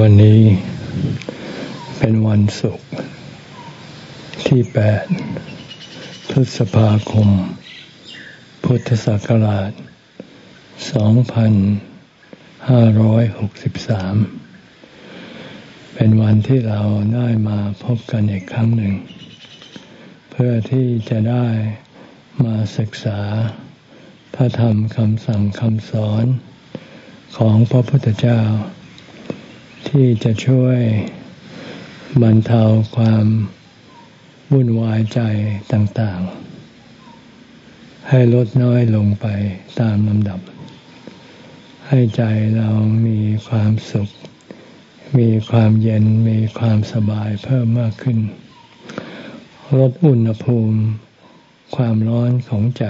วันนี้เป็นวันศุกร์ที่แปดพฤษภาคม พุทธศักราชสองพันห้าร้อยหกสิบสามเป็นวันที่เราได้มาพบกันอีกครั้งหนึ่ง เพื่อที่จะได้มาศึกษาพระธรรมคำสั่งคำสอนของพระพุทธเจ้า ที่จะช่วยบรรเทาความวุ่นวายใจต่างๆ ให้ลดน้อยลงไปตามลำดับ ให้ใจเรามีความสุข มีความเย็นมีความสบายเพิ่มมากขึ้น ลดอุณหภูมิ ความร้อนของใจ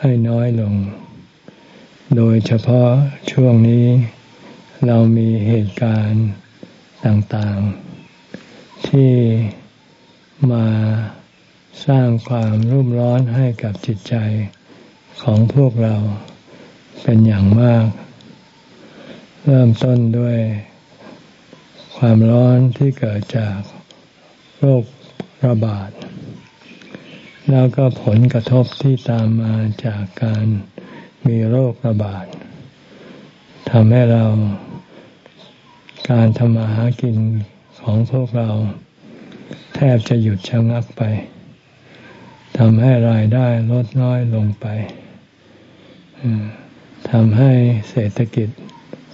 ให้น้อยลง โดยเฉพาะช่วงนี้ เรามีเหตุการณ์ต่างๆ ที่มาสร้างความรุ่มร้อนให้กับจิตใจของพวกเราเป็นอย่างมาก เริ่มต้นด้วยความร้อนที่เกิดจากโรคระบาด แล้วก็ผลกระทบที่ตามมาจากการมีโรคระบาดทำให้เรา การทำมาหากินของพวกเรา แทบจะหยุดชะงักไปทำให้รายได้ลดน้อยลงไปทำให้เศรษฐกิจ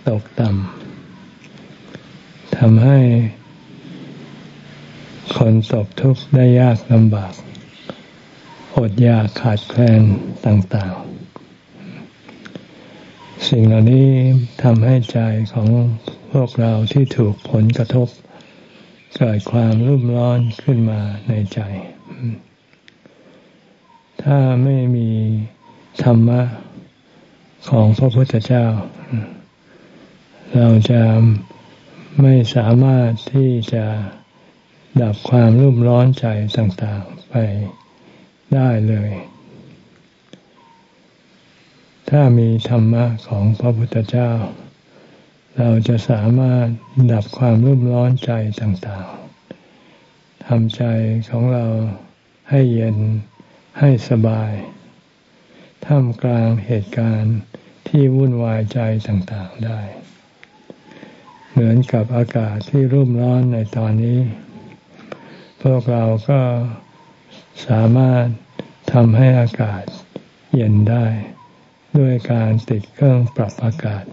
ตกต่ำทำให้คนตกทุกข์ได้ยากลำบาก อดอยากขาดแคลนต่างๆ สิ่งเหล่านี้ทำให้ใจของ พวกเราที่ถูกผลกระทบ เกิดความรุ่มร้อนขึ้นมาในใจ ถ้าไม่มีธรรมะของพระพุทธเจ้า เราจะไม่สามารถที่จะดับความรุ่มร้อนใจต่างๆไปได้เลย ถ้ามีธรรมะของพระพุทธเจ้า เราจะสามารถดับความรุ่มร้อนใจต่างๆทำใจของเราให้เย็นให้สบาย ท่ามกลางเหตุการณ์ที่วุ่นวายใจต่างๆได้ เหมือนกับอากาศที่รุ่มร้อนในตอนนี้ พวกเราก็สามารถทำให้อากาศเย็นได้ ด้วยการติดเครื่องปรับอากาศ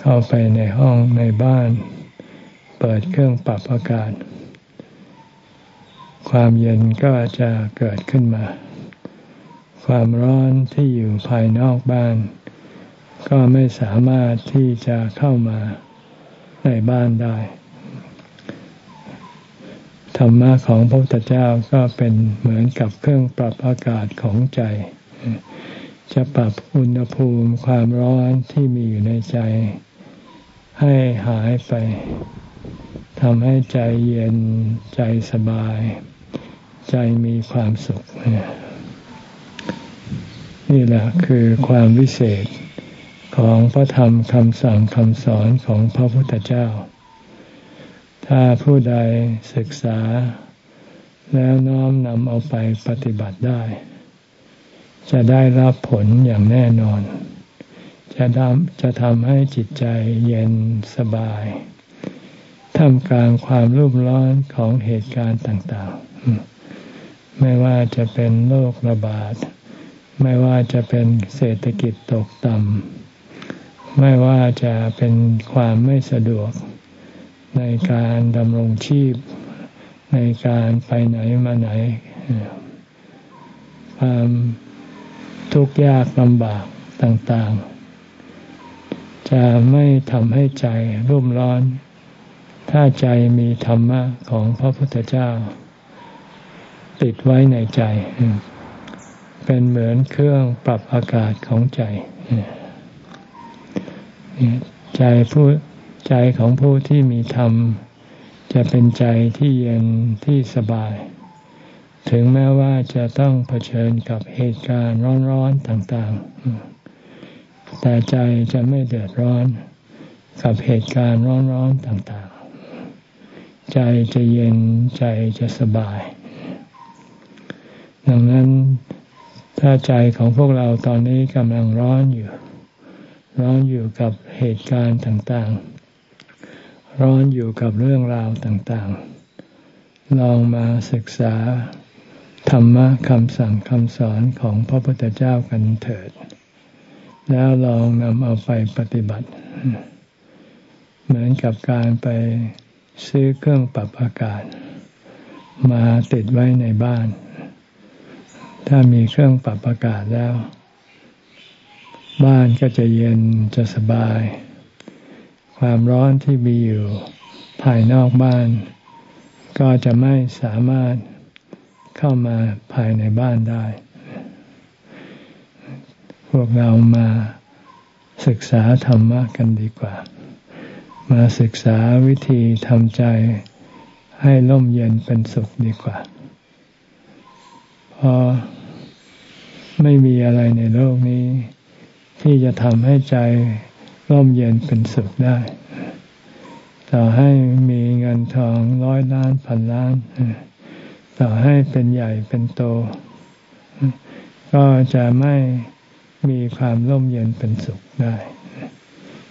เข้าไปในห้องในบ้าน เปิดเครื่องปรับอากาศ ความเย็นก็จะเกิดขึ้นมา ความร้อนที่อยู่ภายนอกบ้าน ก็ไม่สามารถที่จะเข้ามาในบ้านได้ ธรรมะของพระพุทธเจ้าก็เป็นเหมือนกับเครื่องปรับอากาศของใจ จะปรับอุณหภูมิความร้อนที่มีอยู่ในใจ ให้หายไปทำให้ใจเย็นใจสบาย ใจมีความสุข นี่แหละคือความวิเศษของพระธรรมคำสั่งคำสอนของพระพุทธเจ้า ถ้าผู้ใดศึกษาแล้วน้อมนำเอาไปปฏิบัติได้ จะได้รับผลอย่างแน่นอน จะทำจะทำให้จิตใจเย็นสบาย ท่ามกลางความรุ่มร้อนของเหตุการณ์ต่างๆ ไม่ว่าจะเป็นโรคระบาด ไม่ว่าจะเป็นเศรษฐกิจตกต่ำ ไม่ว่าจะเป็นความไม่สะดวก ในการดำรงชีพ ในการไปไหนมาไหนความ ทุกข์ยากลำบากต่างๆ จะไม่ทำให้ใจรุ่มร้อน ถ้าใจมีธรรมะของพระพุทธเจ้า ติดไว้ในใจ เป็นเหมือนเครื่องปรับอากาศของใจ ใจผู้ใจของผู้ที่มีธรรม จะเป็นใจที่เย็นที่สบาย ถึงแม้ว่าจะต้องเผชิญกับเหตุการณ์ร้อนๆต่างๆ แต่ใจจะไม่เดือดร้อน กับเหตุการณ์ร้อนๆต่างๆ ใจจะเย็นใจจะสบาย ดังนั้นถ้าใจของพวกเราตอนนี้กำลังร้อนอยู่ ร้อนอยู่กับเหตุการณ์ต่างๆ ร้อนอยู่กับเรื่องราวต่างๆ ลองมาศึกษา ธรรมะคำสั่งคำสอนของพระพุทธเจ้ากันเถิด แล้วลองนำเอาไปปฏิบัติ เหมือนกับการไปซื้อเครื่องปรับอากาศ มาติดไว้ในบ้าน ถ้ามีเครื่องปรับอากาศแล้ว บ้านก็จะเย็นจะสบาย ความร้อนที่มีอยู่ภายนอกบ้าน ก็จะไม่สามารถ เข้ามาภายในบ้านได้ พวกเรามาศึกษาธรรมะกันดีกว่า มาศึกษาวิธีทำใจให้ร่มเย็นเป็นสุขดีกว่า เพราะไม่มีอะไรในโลกนี้ ที่จะทำให้ใจร่มเย็นเป็นสุขได้ ต่อให้มีเงินทองร้อยล้านพันล้าน ต่อให้เป็นใหญ่เป็นโต ก็จะไม่มีความร่มเย็นเป็นสุขได้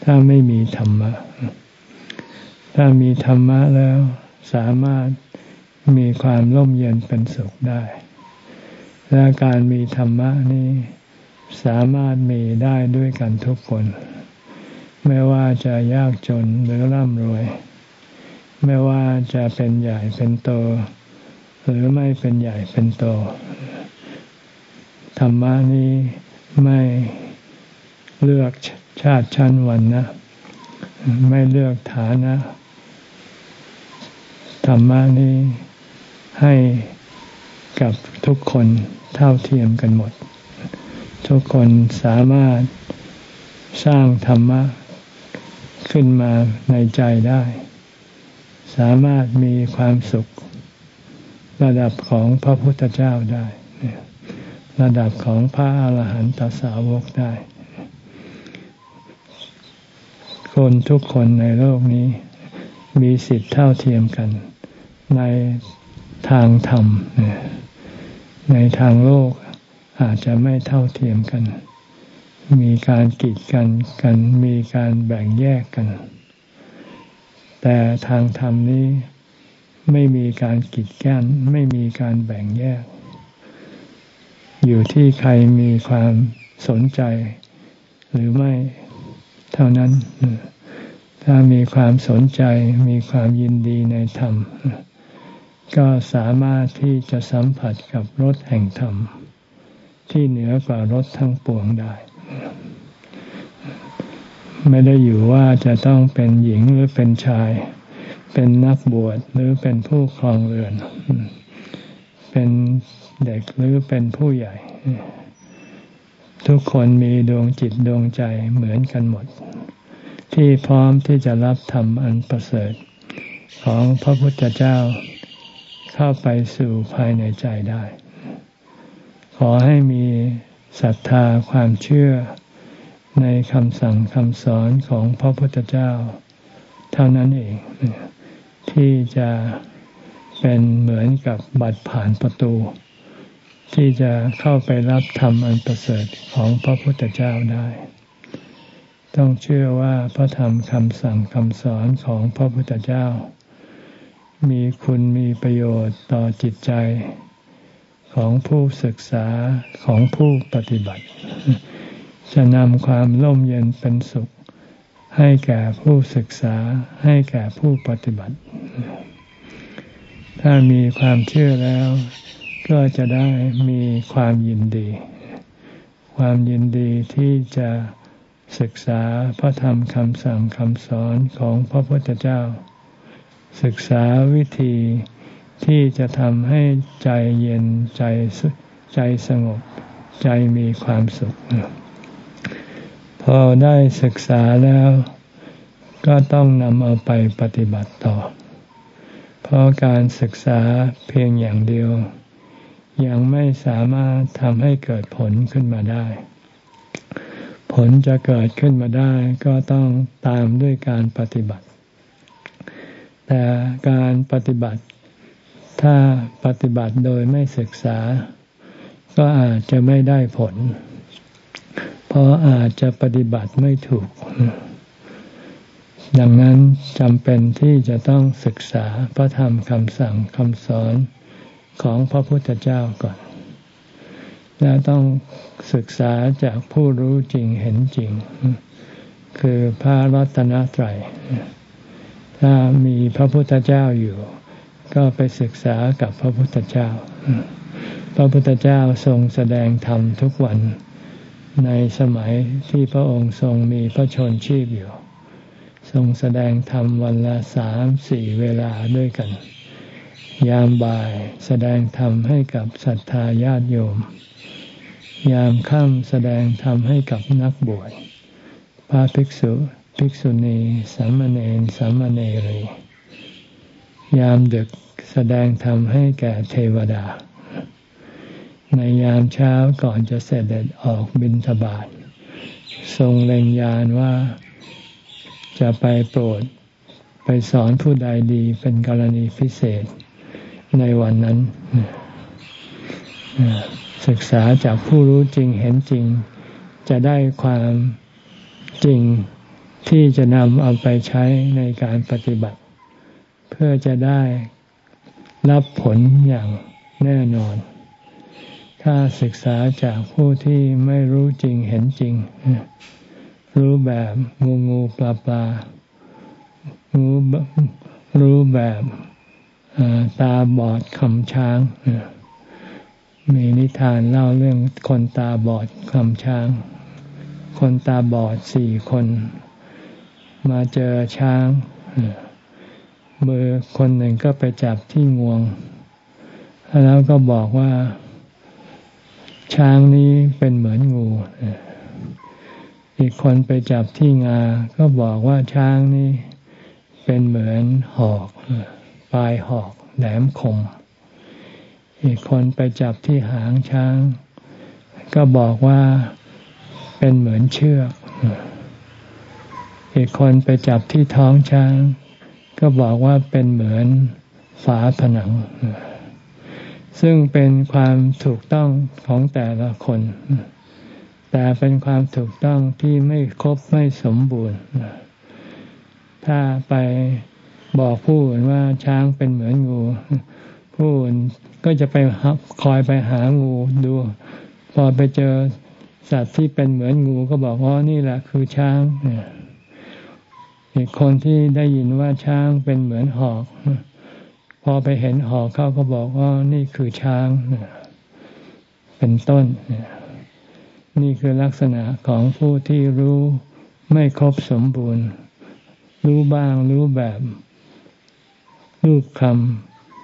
ถ้าไม่มีธรรมะ ถ้ามีธรรมะแล้วสามารถมีความร่มเย็นเป็นสุขได้ และการมีธรรมะนี้สามารถมีได้ด้วยกันทุกคน ไม่ว่าจะยากจนหรือร่ำรวย ไม่ว่าจะเป็นใหญ่เป็นโต หรือไม่เป็นใหญ่เป็นโต ธรรมะนี้ไม่เลือกชาติชั้นวันนะ ไม่เลือกฐานะ ธรรมะนี้ให้กับทุกคนเท่าเทียมกันหมด ทุกคนสามารถสร้างธรรมะขึ้นมาในใจได้ สามารถมีความสุข ระดับของพระพุทธเจ้าได้ระดับของพระอาหารหันตสาวกได้ คนทุกคนในโลกนี้ มีสิทธิ์เท่าเทียมกัน ในทางธรรม ในทางโลกอาจจะไม่เท่าเทียมกัน มีการกีดกันกัน มีการแบ่งแยกกัน แต่ทางธรรมนี้ ไม่มีการกีดกั้นไม่มีการแบ่งแยก อยู่ที่ใครมีความสนใจ หรือไม่เท่านั้น ถ้ามีความสนใจมีความยินดีในธรรม ก็สามารถที่จะสัมผัสกับรสแห่งธรรม ที่เหนือกว่ารสทั้งปวงได้ ไม่ได้อยู่ว่าจะต้องเป็นหญิงหรือเป็นชาย เป็นนักบวชหรือเป็นผู้ครองเรือน เป็นเด็กหรือเป็นผู้ใหญ่ ทุกคนมีดวงจิตดวงใจเหมือนกันหมด ที่พร้อมที่จะรับธรรมอันประเสริฐ ของพระพุทธเจ้าเข้าไปสู่ภายในใจได้ ขอให้มีศรัทธาความเชื่อในคำสั่งคำสอนของพระพุทธเจ้า เท่านั้นเอง ที่จะเป็นเหมือนกับบัตรผ่านประตู ที่จะเข้าไปรับธรรมอันประเสริฐของพระพุทธเจ้าได้ ต้องเชื่อว่าพระธรรมคำสั่งคำสอนของพระพุทธเจ้า มีคุณมีประโยชน์ต่อจิตใจของผู้ศึกษาของผู้ปฏิบัติ จะนำความร่มเย็นเป็นสุข ให้แก่ผู้ศึกษาให้แก่ผู้ปฏิบัติ ถ้ามีความเชื่อแล้ว ก็จะได้มีความยินดี ความยินดีที่จะศึกษาพระธรรมคำสั่งคำสอนของพระพุทธเจ้า ศึกษาวิธีที่จะทำให้ใจเย็นใจใจสงบ ใจมีความสุข พอได้ศึกษาแล้ว ก็ต้องนำเอาไปปฏิบัติต่อ เพราะการศึกษาเพียงอย่างเดียว ยังไม่สามารถทำให้เกิดผลขึ้นมาได้ผผลจะเกิดขึ้นมาได้ก็ต้องตามด้วยการปฏิบัติ แต่การปฏิบัติ ถ้าปฏิบัติโดยไม่ศึกษา ก็อาจจะไม่ได้ผล เพราะอาจจะปฏิบัติไม่ถูก ดังนั้นจำเป็นที่จะต้องศึกษาพระธรรมคำสั่งคำสอนของพระพุทธเจ้าก่อน และต้องศึกษาจากผู้รู้จริงเห็นจริง คือพระรัตนตรัย ถ้ามีพระพุทธเจ้าอยู่ ก็ไปศึกษากับพระพุทธเจ้า พระพุทธเจ้าทรงแสดงธรรมทุกวันในสมัยที่พระองค์ทรงมีพระชนชีพอยู่ ทรงแสดงธรรมวันละสามสี่เวลาด้วยกัน ยามบ่ายแสดงธรรมให้กับศรัทธาญาติโยม ยามค่ำแสดงธรรมให้กับนักบวชพระภิกษุ ภิกษุณีสามเณรสามเณรียามดึกแสดงธรรมให้แก่เทวดา ในยามเช้าก่อนจะเสด็จออกบิณฑบาตทรงเล็งยานว่า จะไปโปรดไปสอนผู้ใดดีเป็นกรณีพิเศษในวันนั้น ศึกษาจากผู้รู้จริงเห็นจริง จะได้ความจริงที่จะนำเอาไปใช้ในการปฏิบัติ เพื่อจะได้รับผลอย่างแน่นอน ถ้าศึกษาจากผู้ที่ไม่รู้จริงเห็นจริง รู้แบบงูงูปลาปลารู้รู้แบบตาบอดคำช้าง มีนิทานเล่าเรื่องคนตาบอดคำช้าง คนตาบอดสี่คน มาเจอช้างมือคนหนึ่งก็ไปจับที่งวง แล้วก็บอกว่า ช้างนี้เป็นเหมือนงู อีกคนไปจับที่งา ก็บอกว่าช้างนี้เป็นเหมือนหอกปลายหอกแหลมคม อีกคนไปจับที่หางช้าง ก็บอกว่าเป็นเหมือนเชือก อีกคนไปจับที่ท้องช้าง ก็บอกว่าเป็นเหมือนฝาผนัง ซึ่งเป็นความถูกต้องของแต่ละคน แต่เป็นความถูกต้องที่ไม่ครบไม่สมบูรณ์ ถ้าไปบอกผู้อื่นว่าช้างเป็นเหมือนงู ผู้อื่นก็จะไปคอยไปหางูดู พอไปเจอสัตว์ที่เป็นเหมือนงูก็บอกว่านี่แหละคือช้างอีกคนที่ได้ยินว่าช้างเป็นเหมือนหอก พอไปเห็นหอกเขาก็บอกว่านี่คือช้างเป็นต้นนี่ นี่คือลักษณะของผู้ที่รู้ไม่ครบสมบูรณ์ รู้บ้างรู้แบบ รูปค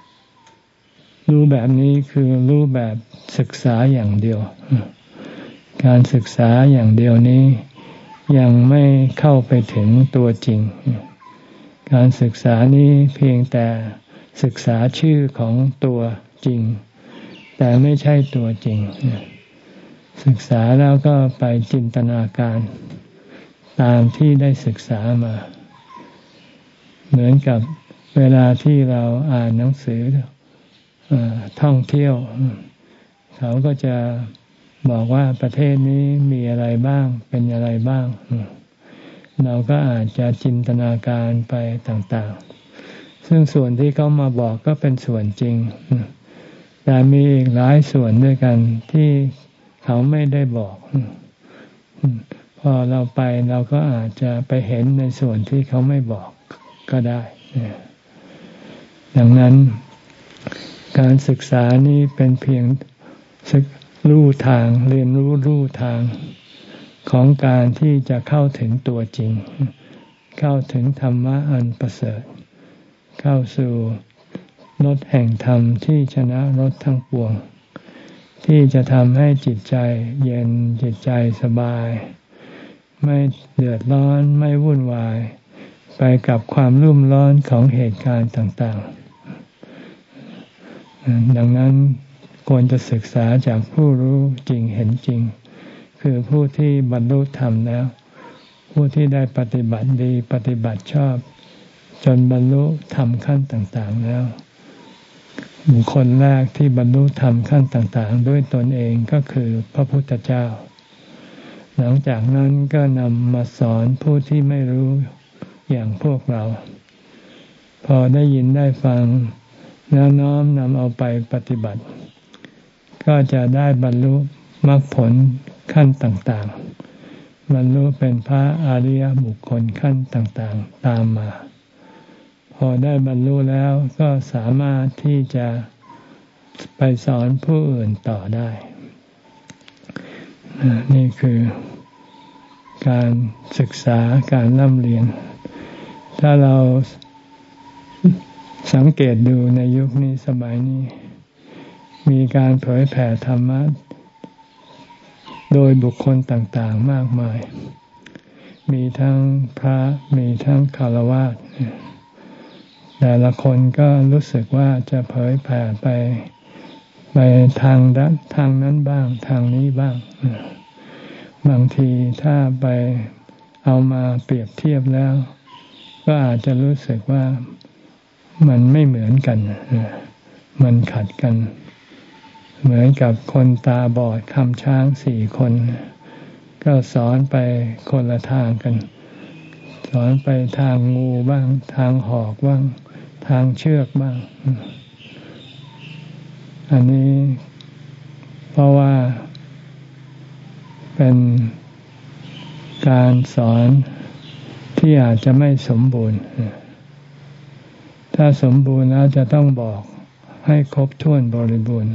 ำรู้แบบนี้คือรู้แบบศึกษาอย่างเดียว การศึกษาอย่างเดียวนี้ ยังไม่เข้าไปถึงตัวจริง การศึกษานี้เพียงแต่ศึกษาชื่อของตัวจริง แต่ไม่ใช่ตัวจริง ศึกษาแล้วก็ไปจินตนาการ ตามที่ได้ศึกษามา เหมือนกับเวลาที่เราอ่านหนังสือท่องเที่ยว เขาก็จะบอกว่าประเทศนี้มีอะไรบ้างเป็นอะไรบ้าง เราก็อาจจะจินตนาการไปต่างๆ ซึ่งส่วนที่เขามาบอกก็เป็นส่วนจริง แต่มีอีกหลายส่วนด้วยกันที่ เขาไม่ได้บอกพอเราไปเราก็อาจจะไปเห็นในส่วนที่เขาไม่บอกก็ได้ ดังนั้น การศึกษานี้เป็นเพียงศึกรู้ทางเรียนรู้รู้ทางของการที่จะเข้าถึงตัวจริง เข้าถึงธรรมะอันประเสริฐ เข้าสู่รถแห่งธรรมที่ชนะรถทั้งปวง ที่จะทำให้จิตใจเย็นจิตใจสบาย ไม่เดือดร้อนไม่วุ่นวาย ไปกับความรุ่มร้อนของเหตุการณ์ต่าง ๆ ดังนั้นควรจะศึกษาจากผู้รู้จริงเห็นจริง คือผู้ที่บรรลุธรรมแล้ว ผู้ที่ได้ปฏิบัติดีปฏิบัติชอบ จนบรรลุธรรมขั้นต่าง ๆ แล้ว บุคคลแรกที่บรรลุธรรมขั้นต่างๆ ด้วยตนเองก็คือพระพุทธเจ้า หลังจากนั้นก็นำมาสอนผู้ที่ไม่รู้อย่างพวกเรา พอได้ยินได้ฟัง แล้วน้อมนำเอาไปปฏิบัติ ก็จะได้บรรลุมรรคผลขั้นต่างๆ บรรลุเป็นพระอริยบุคคลขั้นต่างๆ ตามมา อได้บรรลุแล้วก็สามารถที่จะไปสอนผู้อื่นต่อได้ นี่คือการศึกษาการร่ำเรียน ถ้าเราสังเกตดูในยุคนี้สมัยนี้ มีการเผยแผ่ธรรมะ โดยบุคคลต่างๆมากมาย มีทั้งพระมีทั้งคารวะ แต่ละคนก็รู้สึกว่าจะเผยแผ่ไปไปทางด้านทางนั้นบ้าง ทางนี้บ้าง บางทีถ้าไปเอามาเปรียบเทียบแล้ว ก็อาจจะรู้สึกว่ามันไม่เหมือนกัน มันขัดกัน เหมือนกับคนตาบอดคำช้างสี่คน ก็สอนไปคนละทางกัน สอนไปทางงูบ้าง ทางหอกบ้าง ทางเชือกบ้าง อันนี้เพราะว่าเป็นการสอนที่อาจจะไม่สมบูรณ์ ถ้าสมบูรณ์แล้วจะต้องบอกให้ครบถ้วนบริบูรณ์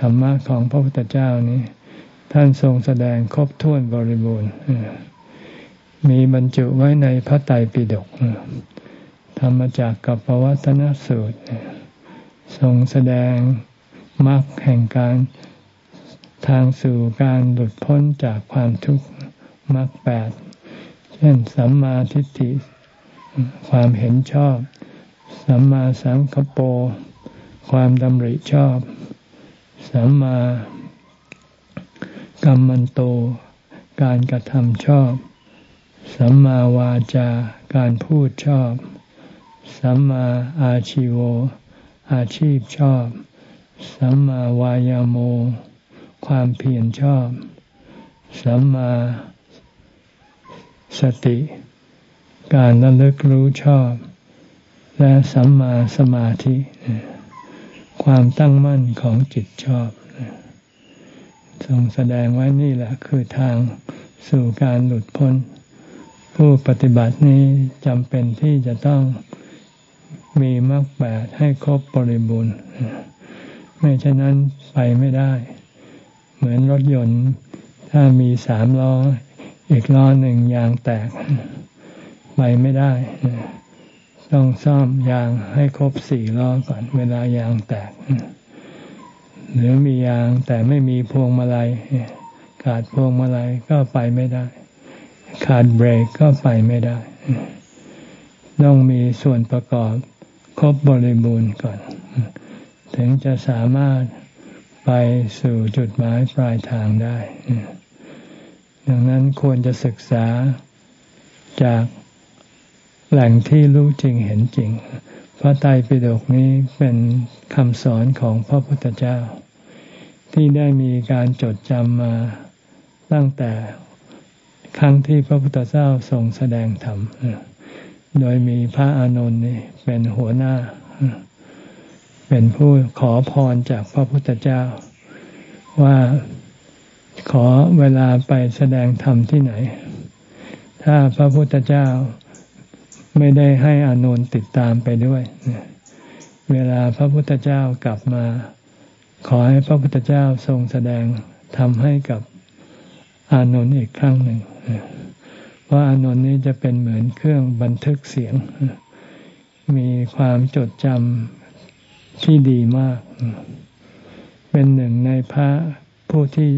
ธรรมะของพระพุทธเจ้านี้ ท่านทรงแสดงครบถ้วนบริบูรณ์ มีบรรจุไว้ในพระไตรปิฎก ธรรมจากกับปวัตนสูตรทรงแสดงมรรคแห่งการทางสู่การหลุดพ้นจากความทุกข์มรรคแปด เช่น สัมมาทิฏฐิ ความเห็นชอบ สัมมาสังคโปความดำริชอบ สัมมากรรมันโต การกระทำชอบ สัมมาวาจาการพูดชอบ สัมมาอาชิโว อาชีพชอบ สัมมาวายาโม ความเพียรชอบ สัมมาสติ การระลึกรู้ชอบ และสัมมาสมาธิ ความตั้งมั่นของจิตชอบทรงแสดงไว้นี่แหละคือทางสู่การหลุดพ้น ผู้ปฏิบัตินี้จำเป็นที่จะต้อง มีมรรคแปดให้ครบบริบูรณ์ ไม่เช่นนั้นไปไม่ได้ เหมือนรถยนต์ ถ้ามีสามล้อ อีกล้อหนึ่งยางแตก ไปไม่ได้ ต้องซ่อมยางให้ครบสี่ล้อก่อน เวลายางแตก หรือมียางแต่ไม่มีพวงมาลัยขาดพวงมาลัยก็ไปไม่ได้ ขาดเบรกก็ไปไม่ได้ ต้องมีส่วนประกอบ ครบบริบูรณ์ก่อน ถึงจะสามารถไปสู่จุดหมายปลายทางได้ ดังนั้นควรจะศึกษาจากแหล่งที่รู้จริงเห็นจริง พระไตรปิฎกนี้เป็นคำสอนของพระพุทธเจ้า ที่ได้มีการจดจำมาตั้งแต่ครั้งที่พระพุทธเจ้าทรงแสดงธรรม โดยมีพระอานนท์นี่เป็นหัวหน้า เป็นผู้ขอพรจากพระพุทธเจ้า ว่าขอเวลาไปแสดงธรรมที่ไหน ถ้าพระพุทธเจ้าไม่ได้ให้อานนท์ติดตามไปด้วย เวลาพระพุทธเจ้ากลับมา ขอให้พระพุทธเจ้าทรงแสดงทำให้กับอานนท์อีกครั้งหนึ่ง ราะอานนท์นี้จะเป็นเหมือนเครื่องบันทึกเสียง มีความจดจำที่ดีมาก เป็นหนึ่งในพระผู้ที่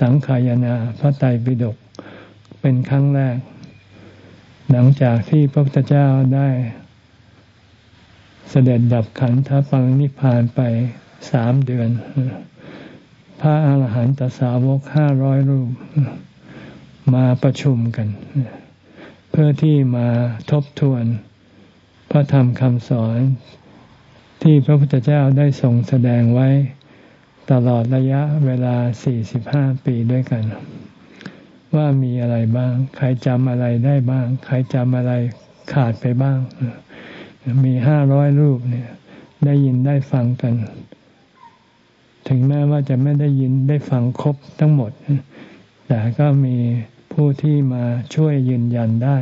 สังขายนาพระไตรปิฎกเป็นครั้งแรก หลังจากที่พระพุทธเจ้าได้ เสด็จดับขันธปรินิพานไปสามเดือน พระอาหารหันตสาวกห้าร้อยรูป มาประชุมกัน เพื่อที่มาทบทวน พระธรรมคำสอนที่พระพุทธเจ้าได้ทรงแสดงไว้ตลอดระยะเวลา 45 ปีด้วยกัน ว่ามีอะไรบ้าง ใครจำอะไรได้บ้าง ใครจำอะไรขาดไปบ้าง มีห้าร้อยรูปเนี่ย ได้ยินได้ฟังกัน ถึงแม้ว่าจะไม่ได้ยินได้ฟังครบทั้งหมด แต่ก็มี ผู้ที่มาช่วยยืนยันได้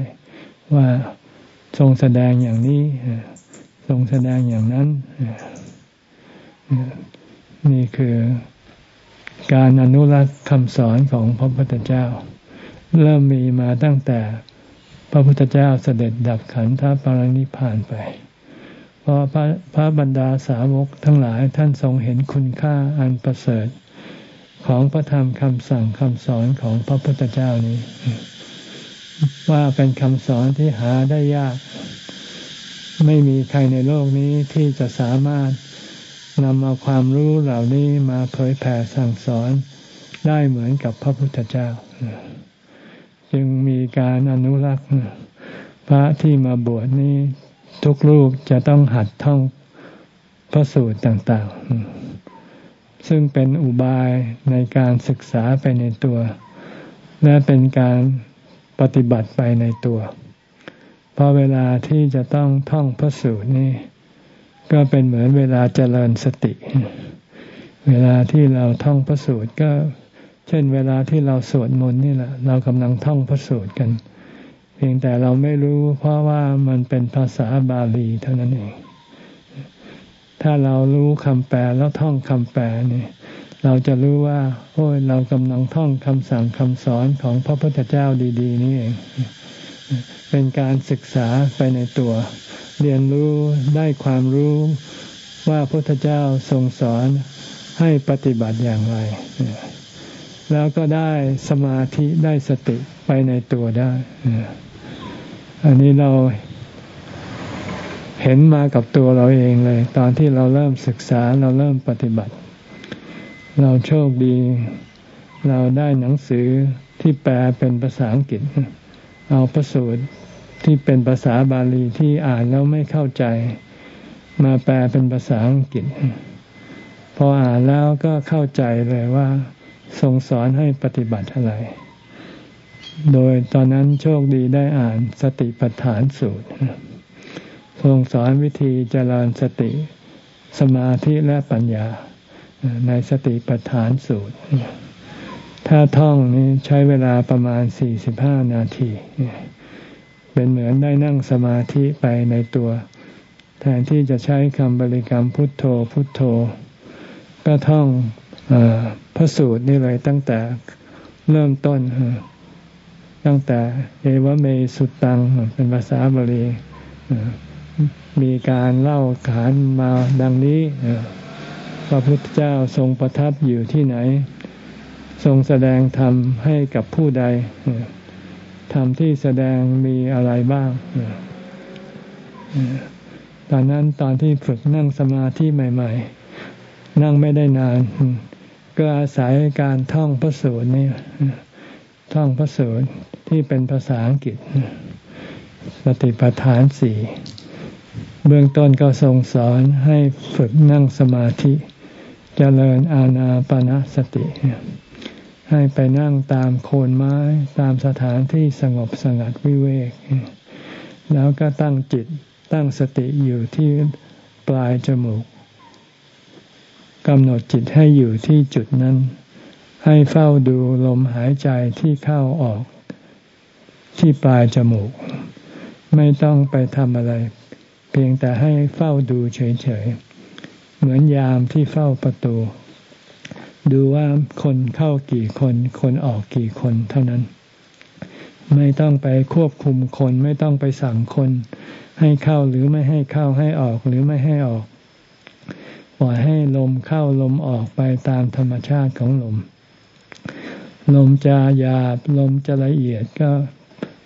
ว่าทรงแสดงอย่างนี้ทรงแสดงอย่างนั้น นี่คือการอนุรักษ์คำสอนของพระพุทธเจ้า เริ่มมีมาตั้งแต่พระพุทธเจ้าเสด็จดับขันธปรินิพานไป เพราะพระพระบรรดาสาวกทั้งหลายท่านทรงเห็นคุณค่าอันประเสริฐ ของพระธรรมคำสั่งคำสอนของพระพุทธเจ้านี้ ว่าเป็นคำสอนที่หาได้ยาก ไม่มีใครในโลกนี้ที่จะสามารถนำเอาความรู้เหล่านี้มาเผยแผ่สั่งสอนได้เหมือนกับพระพุทธเจ้า จึงมีการอนุรักษ์ พระที่มาบวชนี้ทุกรูปจะต้องหัดท่องพระสูตรต่าง ๆ ซึ่งเป็นอุบายในการศึกษาไปในตัว และเป็นการปฏิบัติไปในตัว เพราะเวลาที่จะต้องท่องพระสูตรนี้ก็เป็นเหมือนเวลาเจริญสติ เวลาที่เราท่องพระสูตรก็เช่น เวลาที่เราสวดมนต์นี่แหละเรากำลังท่องพระสูตรกัน เพียงแต่เราไม่รู้เพราะว่ามันเป็นภาษาบาลีเท่านั้นเอง ถ้าเรารู้คำแปลแล้วท่องคำแปลนี่เราจะรู้ว่าโอ้ยเรากำลังท่องคำสั่งคำสอนของพระพุทธเจ้าดี ๆ นี่เอง เป็นการศึกษาไปในตัว เรียนรู้ได้ความรู้ว่าพระพุทธเจ้าทรงสอนให้ปฏิบัติอย่างไร แล้วก็ได้สมาธิได้สติไปในตัวได้ อันนี้เรา ห็นมากับตัวเราเองเลย ตอนที่เราเริ่มศึกษาเราเริ่มปฏิบัติ เราโชคดี เราได้หนังสือที่แปลเป็นภาษาอังกฤษ เอาพระสูตรที่เป็นภาษาบาลีที่อ่านแล้วไม่เข้าใจ มาแปลเป็นภาษาอังกฤษ พออ่านแล้วก็เข้าใจเลยว่าทรงสอนให้ปฏิบัติอะไร โดยตอนนั้นโชคดีได้อ่านสติปัฏฐานสูตร ทรงสอนวิธีเจริญสติ สมาธิและปัญญาในสติปัฏฐานสูตร ถ้าท่องนี้ใช้เวลาประมาณสี่สิบห้านาที เป็นเหมือนได้นั่งสมาธิไปในตัว แทนที่จะใช้คำบริกรรมพุทโธพุทโธ ก็ท่องอพระสูตรนี่เลยตั้งแต่เริ่มต้น ตั้งแต่ เอวเมสุตัง เป็นภาษาบาลี มีการเล่าขานมาดังนี้พระพุทธเจ้าทรงประทับอยู่ที่ไหน ทรงแสดงธรรมให้กับผู้ใดธรรมที่แสดงมีอะไรบ้างตอนนั้นตอนที่ฝึกนั่งสมาธิใหม่ ๆ นั่งไม่ได้นาน ก็อาศัยการท่องพระสูตรนี่ท่องพระสูตรที่เป็นภาษาอังกฤษ สติปัฏฐานสี่ เบื้องต้นก็ทรงสอนให้ฝึกนั่งสมาธิจเจริญอาณาปณะสติ ให้ไปนั่งตามโคนไม้ตามสถานที่สงบสงัดวิเวก แล้วก็ตั้งจิตตั้งสติอยู่ที่ปลายจมูกกำหนดจิตให้อยู่ที่จุดนั้น ให้เฝ้าดูลมหายใจที่เข้าออก ที่ปลายจมูก ไม่ต้องไปทำอะไร พียงแต่ให้เฝ้าดูเฉยๆ เหมือนยามที่เฝ้าประตู ดูว่าคนเข้ากี่คน คนออกกี่คนเท่านั้น ไม่ต้องไปควบคุมคน ไม่ต้องไปสั่งคน ให้เข้าหรือไม่ให้เข้าให้ออกหรือไม่ให้ออก ปล่อยให้ลมเข้าลมออกไปตามธรรมชาติของลม ลมจะหยาบลมจะละเอียดก็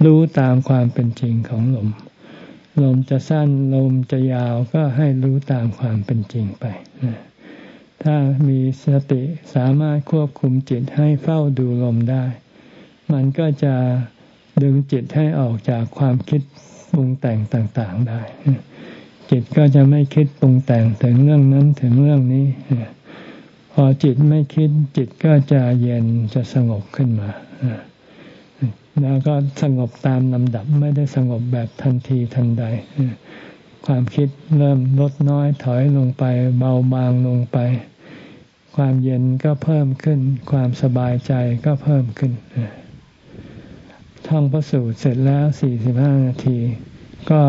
รู้ตามความเป็นจริงของลม ลมจะสั้นลมจะยาวก็ให้รู้ตามความเป็นจริงไป ถ้ามีสติสามารถควบคุมจิตให้เฝ้าดูลมได้ มันก็จะดึงจิตให้ออกจากความคิดปรุงแต่งต่างๆได้ จิตก็จะไม่คิดปรุงแต่งถึงเรื่องนั้นถึงเรื่องนี้ พอจิตไม่คิดจิตก็จะเย็นจะสงบขึ้นมา แล้วก็สงบตามลำดับไม่ได้สงบแบบทันทีทันใด ความคิดเริ่มลดน้อยถอยลงไป เบาบางลงไป ความเย็นก็เพิ่มขึ้น ความสบายใจก็เพิ่มขึ้นท่องพระสูตรเสร็จแล้วสี่สิบห้านาที ก็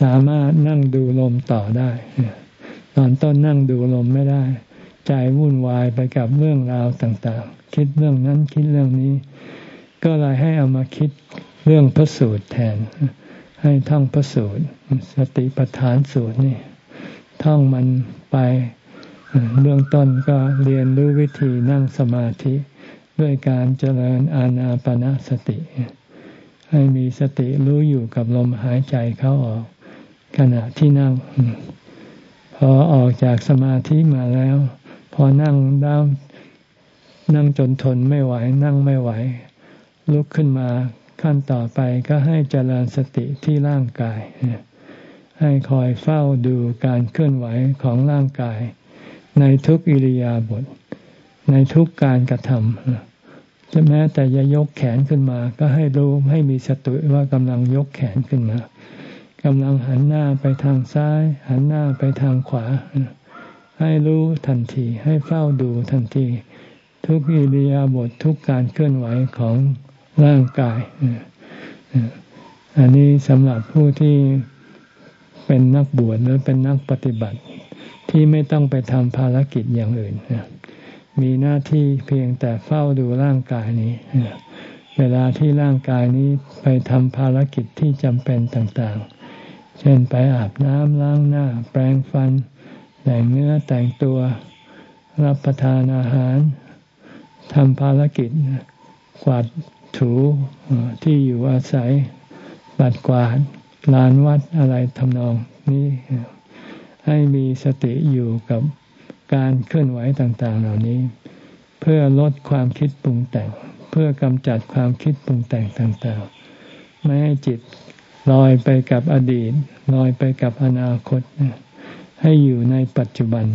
สามารถนั่งดูลมต่อได้ ตอนต้นนั่งดูลมไม่ได้ ใจวุ่นวายไปกับเรื่องราวต่างๆ คิดเรื่องนั้นคิดเรื่องนี้ ก็เลยให้เอามาคิดเรื่องพระสูตรแทน ให้ท่องพระสูตร สติปัฏฐานสูตรนี่ท่องมันไปเบื้องต้นก็เรียนรู้วิธีนั่งสมาธิด้วยการเจริญอาณาปณะสติ ให้มีสติรู้อยู่กับลมหายใจเข้าออก ขณะที่นั่ง พอออกจากสมาธิมาแล้ว พอนั่งด้านั่งจนทนไม่ไหว นั่งไม่ไหว ลุกขึ้นมาขั้นต่อไปก็ให้เจริญสติที่ร่างกาย ให้คอยเฝ้าดูการเคลื่อนไหวของร่างกาย ในทุกอิริยาบถในทุกการกระทำจะแม้แต่จะยกแขนขึ้นมา ก็ให้รู้ให้มีสติว่ากำลังยกแขนขึ้นมากำลังหันหน้าไปทางซ้าย หันหน้าไปทางขวา ให้รู้ทันที ให้เฝ้าดูทันที ทุกอิริยาบถททุกการเคลื่อนไหวของ ร่างกาย อันนี้สำหรับผู้ที่เป็นนักบวชหรือเป็นนักปฏิบัติ ที่ไม่ต้องไปทำภารกิจอย่างอื่น มีหน้าที่เพียงแต่เฝ้าดูร่างกายนี้ เวลาที่ร่างกายนี้ไปทำภารกิจที่จำเป็นต่างๆ เช่นไปอาบน้ำล้างหน้า แปรงฟัน แต่งเนื้อแต่งตัว รับประทานอาหารทำภารกิจกวาด ถูที่อยู่อาศัยปัดกวาดลานวัดอะไรทำนองนี้ให้มีสติอยู่กับการเคลื่อนไหวต่างๆ เหล่านี้ เพื่อลดความคิดปรุงแต่ง เพื่อกำจัดความคิดปรุงแต่งต่างๆ ไม่ให้จิตลอยไปกับอดีตลอยไปกับอนาคต ให้อยู่ในปัจจุบัน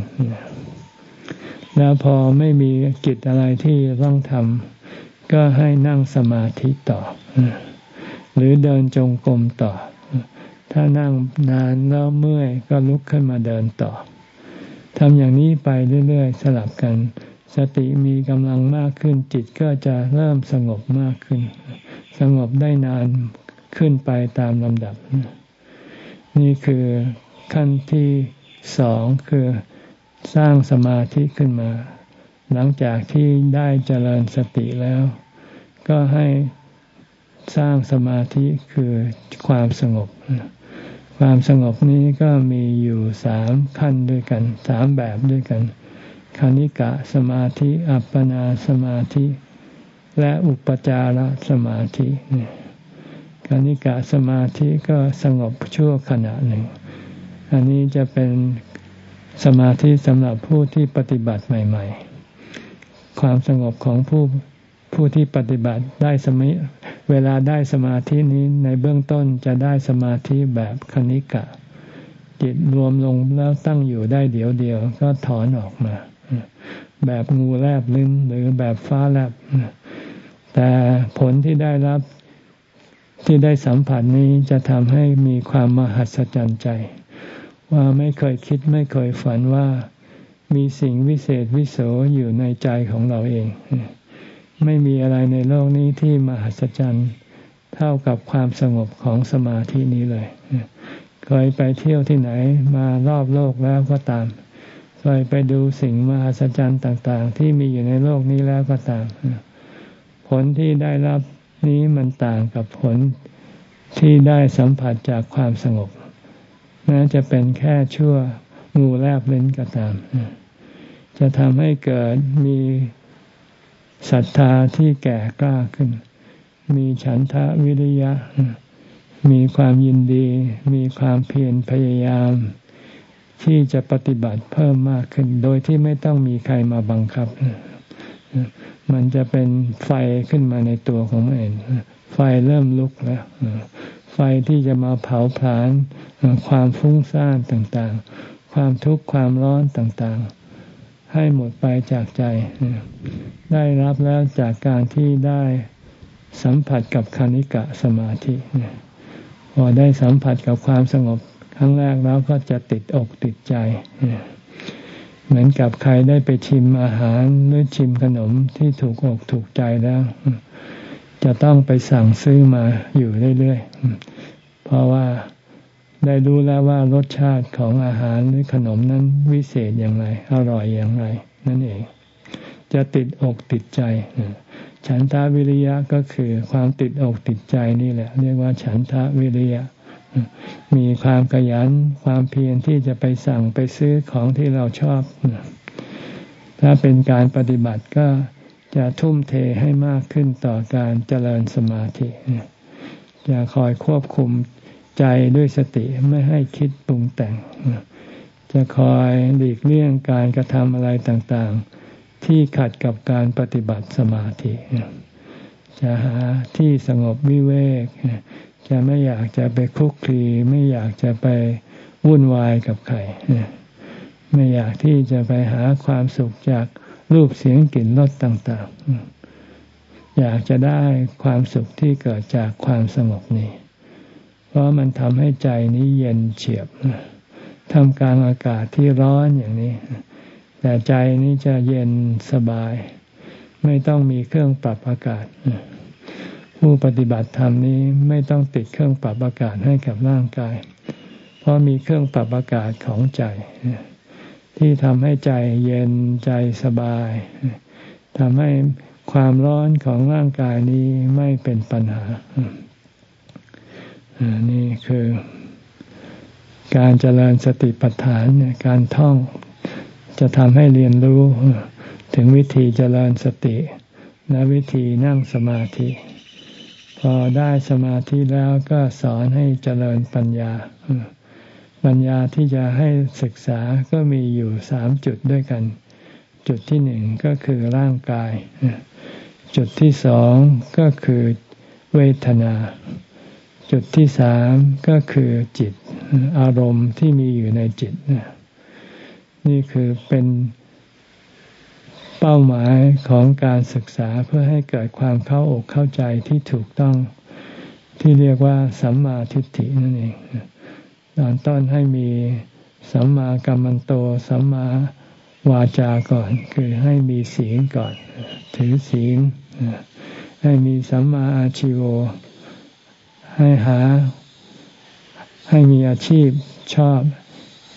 แล้วพอไม่มีกิจอะไรที่ต้องทำ ก็ให้นั่งสมาธิต่อ หรือเดินจงกรมต่อ ถ้านั่งนานแล้วเมื่อยก็ลุกขึ้นมาเดินต่อทำอย่างนี้ไปเรื่อยๆ สลับกัน สติมีกำลังมากขึ้นจิตก็จะเริ่มสงบมากขึ้น สงบได้นานขึ้นไปตามลำดับ นี่คือขั้นที่สองคือสร้างสมาธิขึ้นมา หลังจากที่ได้เจริญสติแล้ว ก็ให้สร้างสมาธิคือความสงบ ความสงบนี้ก็มีอยู่สามขั้นด้วยกันสามแบบด้วยกันคณิกะสมาธิ อัปปนาสมาธิ และอุปจารสมาธิคณิกะสมาธิก็สงบชั่วขณะหนึ่ง อันนี้จะเป็นสมาธิสำหรับผู้ที่ปฏิบัติใหม่ ๆ ความสงบของผู้ผู้ที่ปฏิบัติได้สมิเวลาได้สมาธินี้ในเบื้องต้นจะได้สมาธิแบบคณิกะ จิตรวมลงแล้วตั้งอยู่ได้เดี๋ยวเดียวก็ถอนออกมา แบบงูแลบลิ้นหรือแบบฟ้าแลบ แต่ผลที่ได้รับที่ได้สัมผัสนี้จะทำให้มีความมหัศจรรย์ใจ ว่าไม่เคยคิดไม่เคยฝันว่า มีสิ่งวิเศษวิโสอยู่ในใจของเราเอง ไม่มีอะไรในโลกนี้ที่มหัศจรรย์เท่ากับความสงบของสมาธินี้เลยเคยไปเที่ยวที่ไหนมารอบโลกแล้วก็ตามเคยไปดูสิ่งมหัศจรรย์ต่างๆ ที่มีอยู่ในโลกนี้แล้วก็ตาม ผลที่ได้รับนี้มันต่างกับผลที่ได้สัมผัสจากความสงบแม้จะเป็นแค่ชั่วงูแลบเล่นก็ตาม จะทำให้เกิดมีศรัทธาที่แก่กล้าขึ้น มีฉันทะวิริยะ มีความยินดี มีความเพียรพยายาม ที่จะปฏิบัติเพิ่มมากขึ้น โดยที่ไม่ต้องมีใครมาบังคับ มันจะเป็นไฟขึ้นมาในตัวของมันเองไฟเริ่มลุกแล้ว ไฟที่จะมาเผาผลาญความฟุ้งซ่านต่างๆ ความทุกข์ความร้อนต่างๆ ให้หมดไปจากใจ ได้รับแล้วจากการที่ได้สัมผัสกับคณิกะสมาธิพอได้สัมผัสกับความสงบครั้งแรกแล้วก็จะติดอกติดใจ เหมือนกับใครได้ไปชิมอาหารหรือชิมขนมที่ถูกอกถูกใจแล้ว จะต้องไปสั่งซื้อมาอยู่เรื่อยๆ เพราะว่า ได้รู้แล้วว่ารสชาติของอาหารหรือขนมนั้นวิเศษอย่างไร อร่อยอย่างไร นั่นเอง จะติดอกติดใจฉันทาวิริยะก็คือความติดอกติดใจนี่แหละ เรียกว่าฉันทาวิริยะ มีความขยันความเพียรที่จะไปสั่งไปซื้อของที่เราชอบ ถ้าเป็นการปฏิบัติก็จะทุ่มเทให้มากขึ้นต่อการเจริญสมาธิจะคอยควบคุม ใจด้วยสติไม่ให้คิดปรุงแต่ง จะคอยหลีกเลี่ยงการกระทำอะไรต่างๆ ที่ขัดกับการปฏิบัติสมาธิจะหาที่สงบวิเวกจะไม่อยากจะไปคุกคีไม่อยากจะไปวุ่นวายกับใครไม่อยากที่จะไปหาความสุขจากรูปเสียงกลิ่นรสต่าง ๆ อยากจะได้ความสุขที่เกิดจากความสงบนี้ เพราะมันทำให้ใจนี้เย็นเฉียบทำกลางอากาศที่ร้อนอย่างนี้ แต่ใจนี้จะเย็นสบาย ไม่ต้องมีเครื่องปรับอากาศ ผู้ปฏิบัติธรรมนี้ไม่ต้องติดเครื่องปรับอากาศให้กับร่างกาย เพราะมีเครื่องปรับอากาศของใจ ที่ทำให้ใจเย็นใจสบายทำให้ความร้อนของร่างกายนี้ไม่เป็นปัญหา นี่คือการเจริญสติปัฏฐานการท่องจะทำให้เรียนรู้ถึงวิธีเจริญสติ และวิธีนั่งสมาธิ พอได้สมาธิแล้วก็สอนให้เจริญปัญญา ปัญญาที่จะให้ศึกษาก็มีอยู่สามจุดด้วยกัน จุดที่หนึ่งก็คือร่างกาย จุดที่สองก็คือเวทนา จุดที่สามก็คือจิตอารมณ์ที่มีอยู่ในจิต นี่คือเป็นเป้าหมายของการศึกษาเพื่อให้เกิดความเข้าอกเข้าใจที่ถูกต้องที่เรียกว่าสัมมาทิฏฐินั่นเองตอนต้นให้มีสัมมากัมมันโต สัมมาวาจาก่อน คือให้มีศีลก่อน ถือศีลให้มีสัมมาอาชิโว ให้หา ให้มีอาชีพชอบ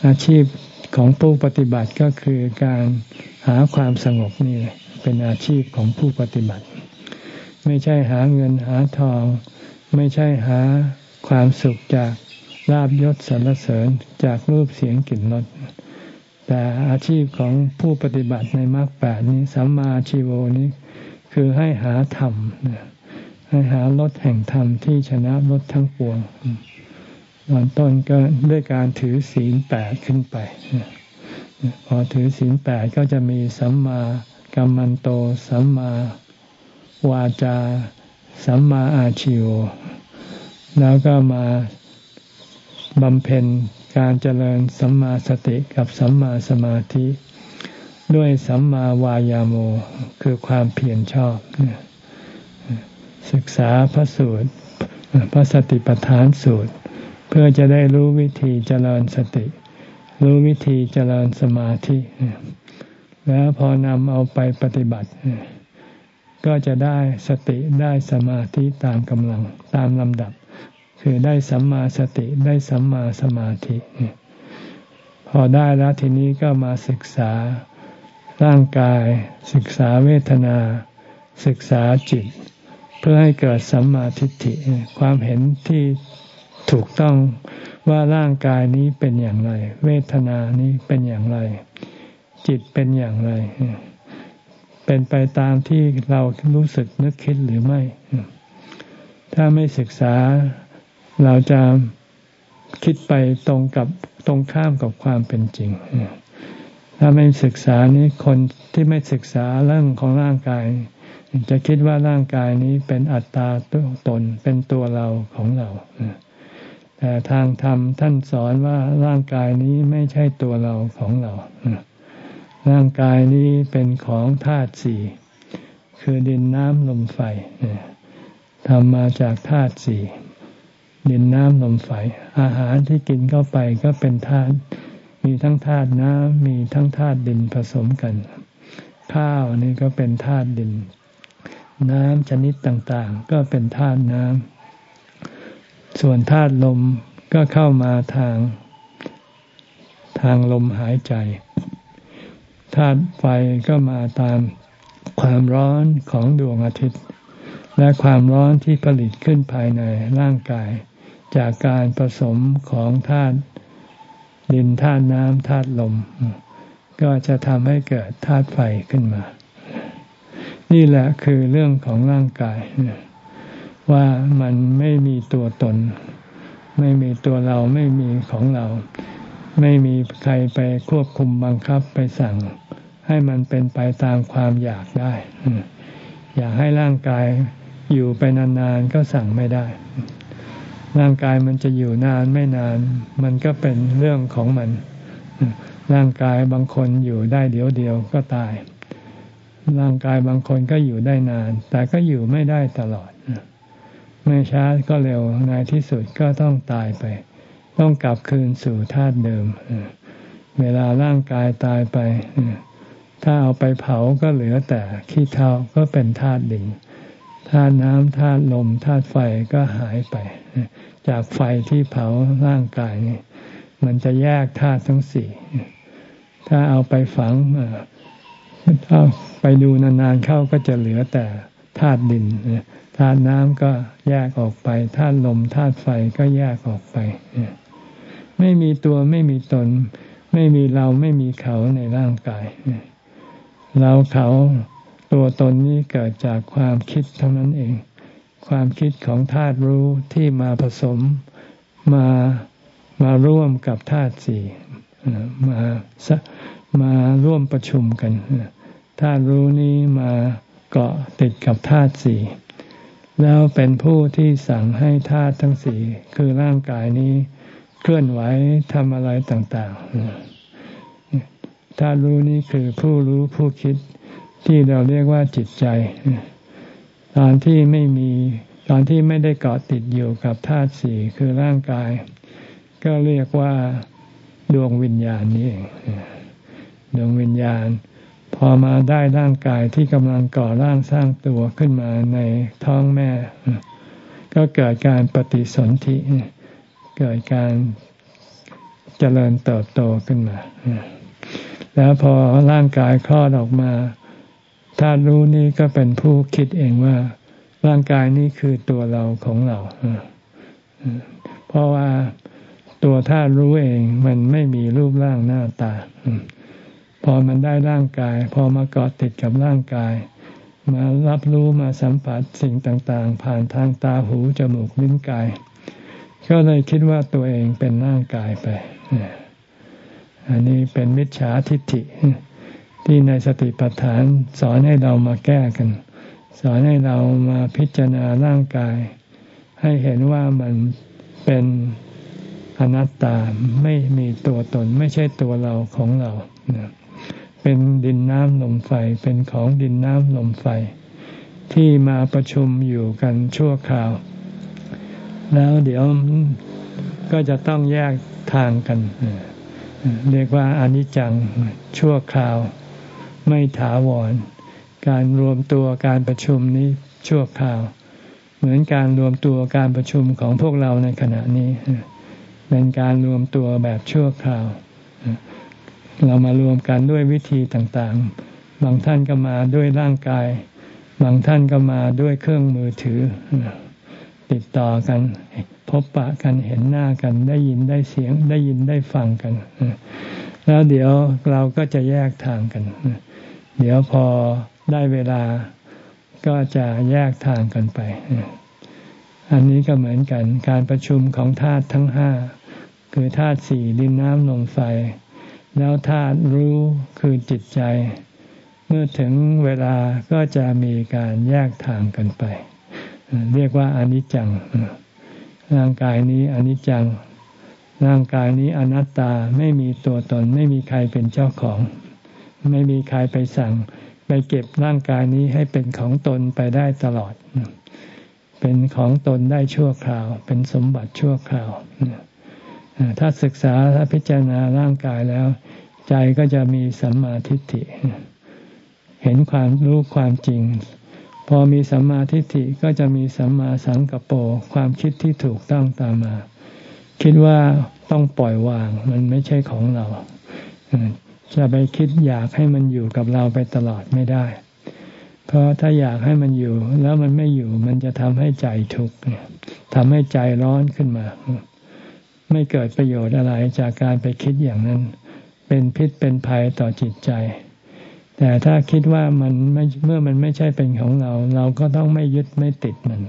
อาชีพของผู้ปฏิบัติก็คือการหาความสงบนี่เป็นอาชีพของผู้ปฏิบัติ ไม่ใช่หาเงินหาทอง ไม่ใช่หาความสุขจากลาบยศสรรเสริญจากรูปเสียงกลิ่นรสแต่อาชีพของผู้ปฏิบัติในมรรคแปดนี้สัมมาชีโวนี้ คือให้หาธรรม ให้หารถแห่งธรรมที่ชนะรถทั้งปวงตอนต้นก็ด้วยการถือศีลแปดขึ้นไป พอถือศีลแปดก็จะมีสัมมากัมมันโต สัมมาวาจา สัมมาอาชิวแล้วก็มาบำเพ็ญการเจริญสัมมาสติกับสัมมาสมาธิ ด้วยสัมมาวายาโมคือความเพียรชอบ ศึกษาพระสูตรพระสติปัฏฐานสูตร เพื่อจะได้รู้วิธีเจริญสติ รู้วิธีเจริญสมาธิ แล้วพอนำเอาไปปฏิบัติ ก็จะได้สติได้สมาธิตามกำลังตามลำดับ คือได้สัมมาสติได้สัมมาสมาธิ พอได้แล้วทีนี้ก็มาศึกษาร่างกาย ศึกษาเวทนา ศึกษาจิต พื่อให้เกิดสัมมาทิฏฐิความเห็นที่ถูกต้องว่าร่างกายนี้เป็นอย่างไร เวทนานี้เป็นอย่างไร จิตเป็นอย่างไร เป็นไปตามที่เรารู้สึกนึกคิดหรือไม่ ถ้าไม่ศึกษาเราจะคิดไปตรงกับตรงข้ามกับความเป็นจริง ถ้าไม่ศึกษานี้คนที่ไม่ศึกษาเรื่องของร่างกาย จะคิดว่าร่างกายนี้เป็นอัตตาตัวตนเป็นตัวเราของเรา แต่ทางธรรมท่านสอนว่าร่างกายนี้ไม่ใช่ตัวเราของเรา ร่างกายนี้เป็นของธาตุสี่คือดินน้ำลมไฟทำมาจากธาตุสี่ดินน้ำลมไฟ อาหารที่กินเข้าไปก็เป็นธาตุมีทั้งธาตุน้ำมีทั้งธาตุดินผสมกัน ข้าวนี่ก็เป็นธาตุดิน น้ำชนิดต่างๆ ก็เป็นธาตุน้ำส่วนธาตุลมก็เข้ามาทาง ทางลมหายใจธาตุไฟก็มาตามความร้อนของดวงอาทิตย์ และความร้อนที่ผลิตขึ้นภายในร่างกาย จากการผสมของธาตุดินธาตุน้ำธาตุลม ก็จะทำให้เกิดธาตุไฟขึ้นมา นี่แหละคือเรื่องของร่างกาย ว่ามันไม่มีตัวตน ไม่มีตัวเราไม่มีของเรา ไม่มีใครไปควบคุมบังคับไปสั่ง ให้มันเป็นไปตามความอยากได้ อยากให้ร่างกายอยู่ไปนานๆก็สั่งไม่ได้ ร่างกายมันจะอยู่นานไม่นาน มันก็เป็นเรื่องของมัน ร่างกายบางคนอยู่ได้เดี๋ยวเดียวก็ตาย ร่างกายบางคนก็อยู่ได้นาน แต่ก็อยู่ไม่ได้ตลอดไม่ช้าก็เร็วในที่สุดก็ต้องตายไป ต้องกลับคืนสู่ธาตุเดิม เวลาร่างกายตายไป ถ้าเอาไปเผาก็เหลือแต่ขี้เถ้าก็เป็นธาตุดินธาตุน้ำธาตุลมธาตุไฟก็หายไป จากไฟที่เผาร่างกายนี่มันจะแยกธาตุทั้งสี่ถ้าเอาไปฝัง ถ้าไปดูนานๆเข้าก็จะเหลือแต่ธาตุดินธาตุน้ำก็แยกออกไปธาตุลมธาตุไฟก็แยกออกไป ไม่มีตัวไม่มีตน ไม่มีเราไม่มีเขาในร่างกาย เราเขาตัวตนนี้เกิดจากความคิดเท่านั้นเอง ความคิดของธาตุรู้ที่มาผสมมามาร่วมกับธาตุสี่มามาร่วมประชุมกัน ธาตุรู้นี้มาเกาะติดกับธาตุสี่แล้วเป็นผู้ที่สั่งให้ธาตุทั้งสี่คือร่างกายนี้เคลื่อนไหวทำอะไรต่าง ๆ ธาตุรู้นี้คือผู้รู้ผู้คิดที่เราเรียกว่าจิตใจ ตอนที่ไม่มีตอนที่ไม่ได้เกาะติดอยู่กับธาตุสี่คือร่างกาย ก็เรียกว่าดวงวิญญาณนี่เองดวงวิญญาณ พอมาได้ร่างกายที่กำลังก่อร่างสร้างตัวขึ้นมาในท้องแม่ ก็เกิดการปฏิสนธิเกิดการเจริญเติบโตขึ้นมา แล้วพอร่างกายคลอดออกมาธาตุรู้นี่ก็เป็นผู้คิดเองว่า ร่างกายนี้คือตัวเราของเรา เพราะว่าตัวธาตุรู้เองมันไม่มีรูปร่างหน้าตา พอมันได้ร่างกาย พอมาเกาะติดกับร่างกาย มารับรู้มาสัมผัสสิ่งต่างๆ ผ่านทางตาหูจมูกลิ้นกาย ก็เลยคิดว่าตัวเองเป็นร่างกายไป อันนี้เป็นมิจฉาทิฏฐิ ที่ในสติปัฏฐานสอนให้เรามาแก้กัน สอนให้เรามาพิจารณาร่างกาย ให้เห็นว่ามันเป็นอนัตตาไม่มีตัวตนไม่ใช่ตัวเราของเรา เป็นดินน้ำลมไฟเป็นของดินน้ำลมไฟ ที่มาประชุมอยู่กันชั่วคราว แล้วเดี๋ยวก็จะต้องแยกทางกัน เรียกว่าอนิจจังชั่วคราว ไม่ถาวร การรวมตัวการประชุมนี้ชั่วคราว เหมือนการรวมตัวการประชุมของพวกเราในขณะนี้ เป็นการรวมตัวแบบชั่วคราว เรามารวมกันด้วยวิธีต่างๆ บางท่านก็มาด้วยร่างกาย บางท่านก็มาด้วยเครื่องมือถือ ติดต่อกัน พบปะกันเห็นหน้ากันได้ยินได้เสียงได้ยินได้ฟังกัน แล้วเดี๋ยวเราก็จะแยกทางกัน เดี๋ยวพอได้เวลาก็จะแยกทางกันไป อันนี้ก็เหมือนกัน การประชุมของธาตุทั้งห้าคือธาตุสี่ดินน้ำลมไฟ แล้วธาตุรู้คือจิตใจ เมื่อถึงเวลาก็จะมีการแยกทางกันไป เรียกว่าอนิจจัง ร่างกายนี้อนิจจัง ร่างกายนี้อนัตตาไม่มีตัวตน ไม่มีใครเป็นเจ้าของ ไม่มีใครไปสั่ง ไปเก็บร่างกายนี้ให้เป็นของตนไปได้ตลอด เป็นของตนได้ชั่วคราว เป็นสมบัติชั่วคราว ถ้าศึกษาถ้าพิจารณาร่างกายแล้ว ใจก็จะมีสัมมาทิฏฐิ เห็นความรู้ความจริง พอมีสัมมาทิฏฐิก็จะมีสัมมาสังกัปโปความคิดที่ถูกต้องตามมา คิดว่าต้องปล่อยวางมันไม่ใช่ของเรา จะไปคิดอยากให้มันอยู่กับเราไปตลอดไม่ได้ เพราะถ้าอยากให้มันอยู่ แล้วมันไม่อยู่มันจะทำให้ใจทุกข์ทำให้ใจร้อนขึ้นมา ไม่เกิดประโยชน์อะไรจากการไปคิดอย่างนั้น เป็นพิษเป็นภัยต่อจิตใจ แต่ถ้าคิดว่ามันไม่เมื่อมันไม่ใช่เป็นของเรา เราก็ต้องไม่ยึดไม่ติดมัน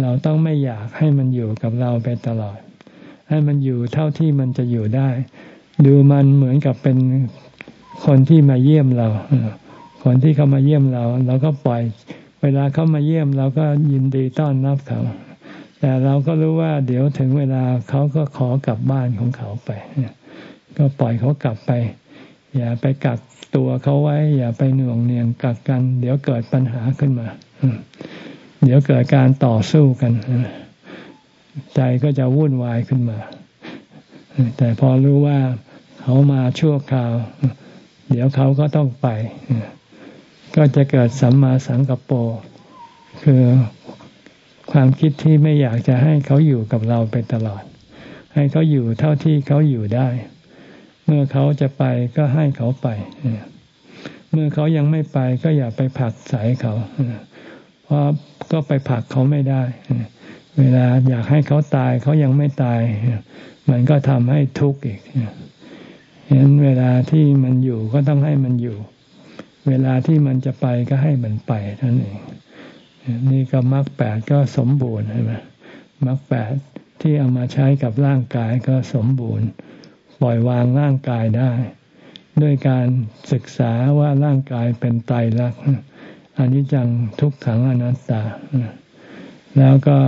เราต้องไม่อยากให้มันอยู่กับเราไปตลอด ให้มันอยู่เท่าที่มันจะอยู่ได้ ดูมันเหมือนกับเป็นคนที่มาเยี่ยมเราคนที่เขามาเยี่ยมเรา เราก็ปล่อย เวลาเขามาเยี่ยมเราก็ยินดีต้อนรับเขา แต่เราก็รู้ว่าเดี๋ยวถึงเวลาเขาก็ขอกลับบ้านของเขาไป ก็ปล่อยเขากลับไป อย่าไปกักตัวเขาไว้ อย่าไปหน่วงเนียงกักกัน เดี๋ยวเกิดปัญหาขึ้นมา เดี๋ยวเกิดการต่อสู้กัน ใจก็จะวุ่นวายขึ้นมา แต่พอรู้ว่าเขามาชั่วคราว เดี๋ยวเขาก็ต้องไป ก็จะเกิดสัมมาสังกปโปคือ ความคิดที่ไม่อยากจะให้เขาอยู่กับเราไปตลอด ให้เขาอยู่เท่าที่เขาอยู่ได้ เมื่อเขาจะไปก็ให้เขาไป เมื่อเขายังไม่ไปก็อย่าไปผลักใสเขา เพราะก็ไปผลักเขาไม่ได้ เวลาอยากให้เขาตายเขายังไม่ตาย มันก็ทำให้ทุกข์อีกเห็นเวลาที่มันอยู่ก็ต้องให้มันอยู่ เวลาที่มันจะไปก็ให้มันไปเท่านั่นเอง นี่ก็มรรคแปดก็สมบูรณ์ใช่ไหมมรรคแปดที่เอามาใช้กับร่างกายก็สมบูรณ์ ปล่อยวางร่างกายได้ ด้วยการศึกษาว่าร่างกายเป็นไตรลักษณ์อนิจจังทุกขังอนัตตา แล้วก็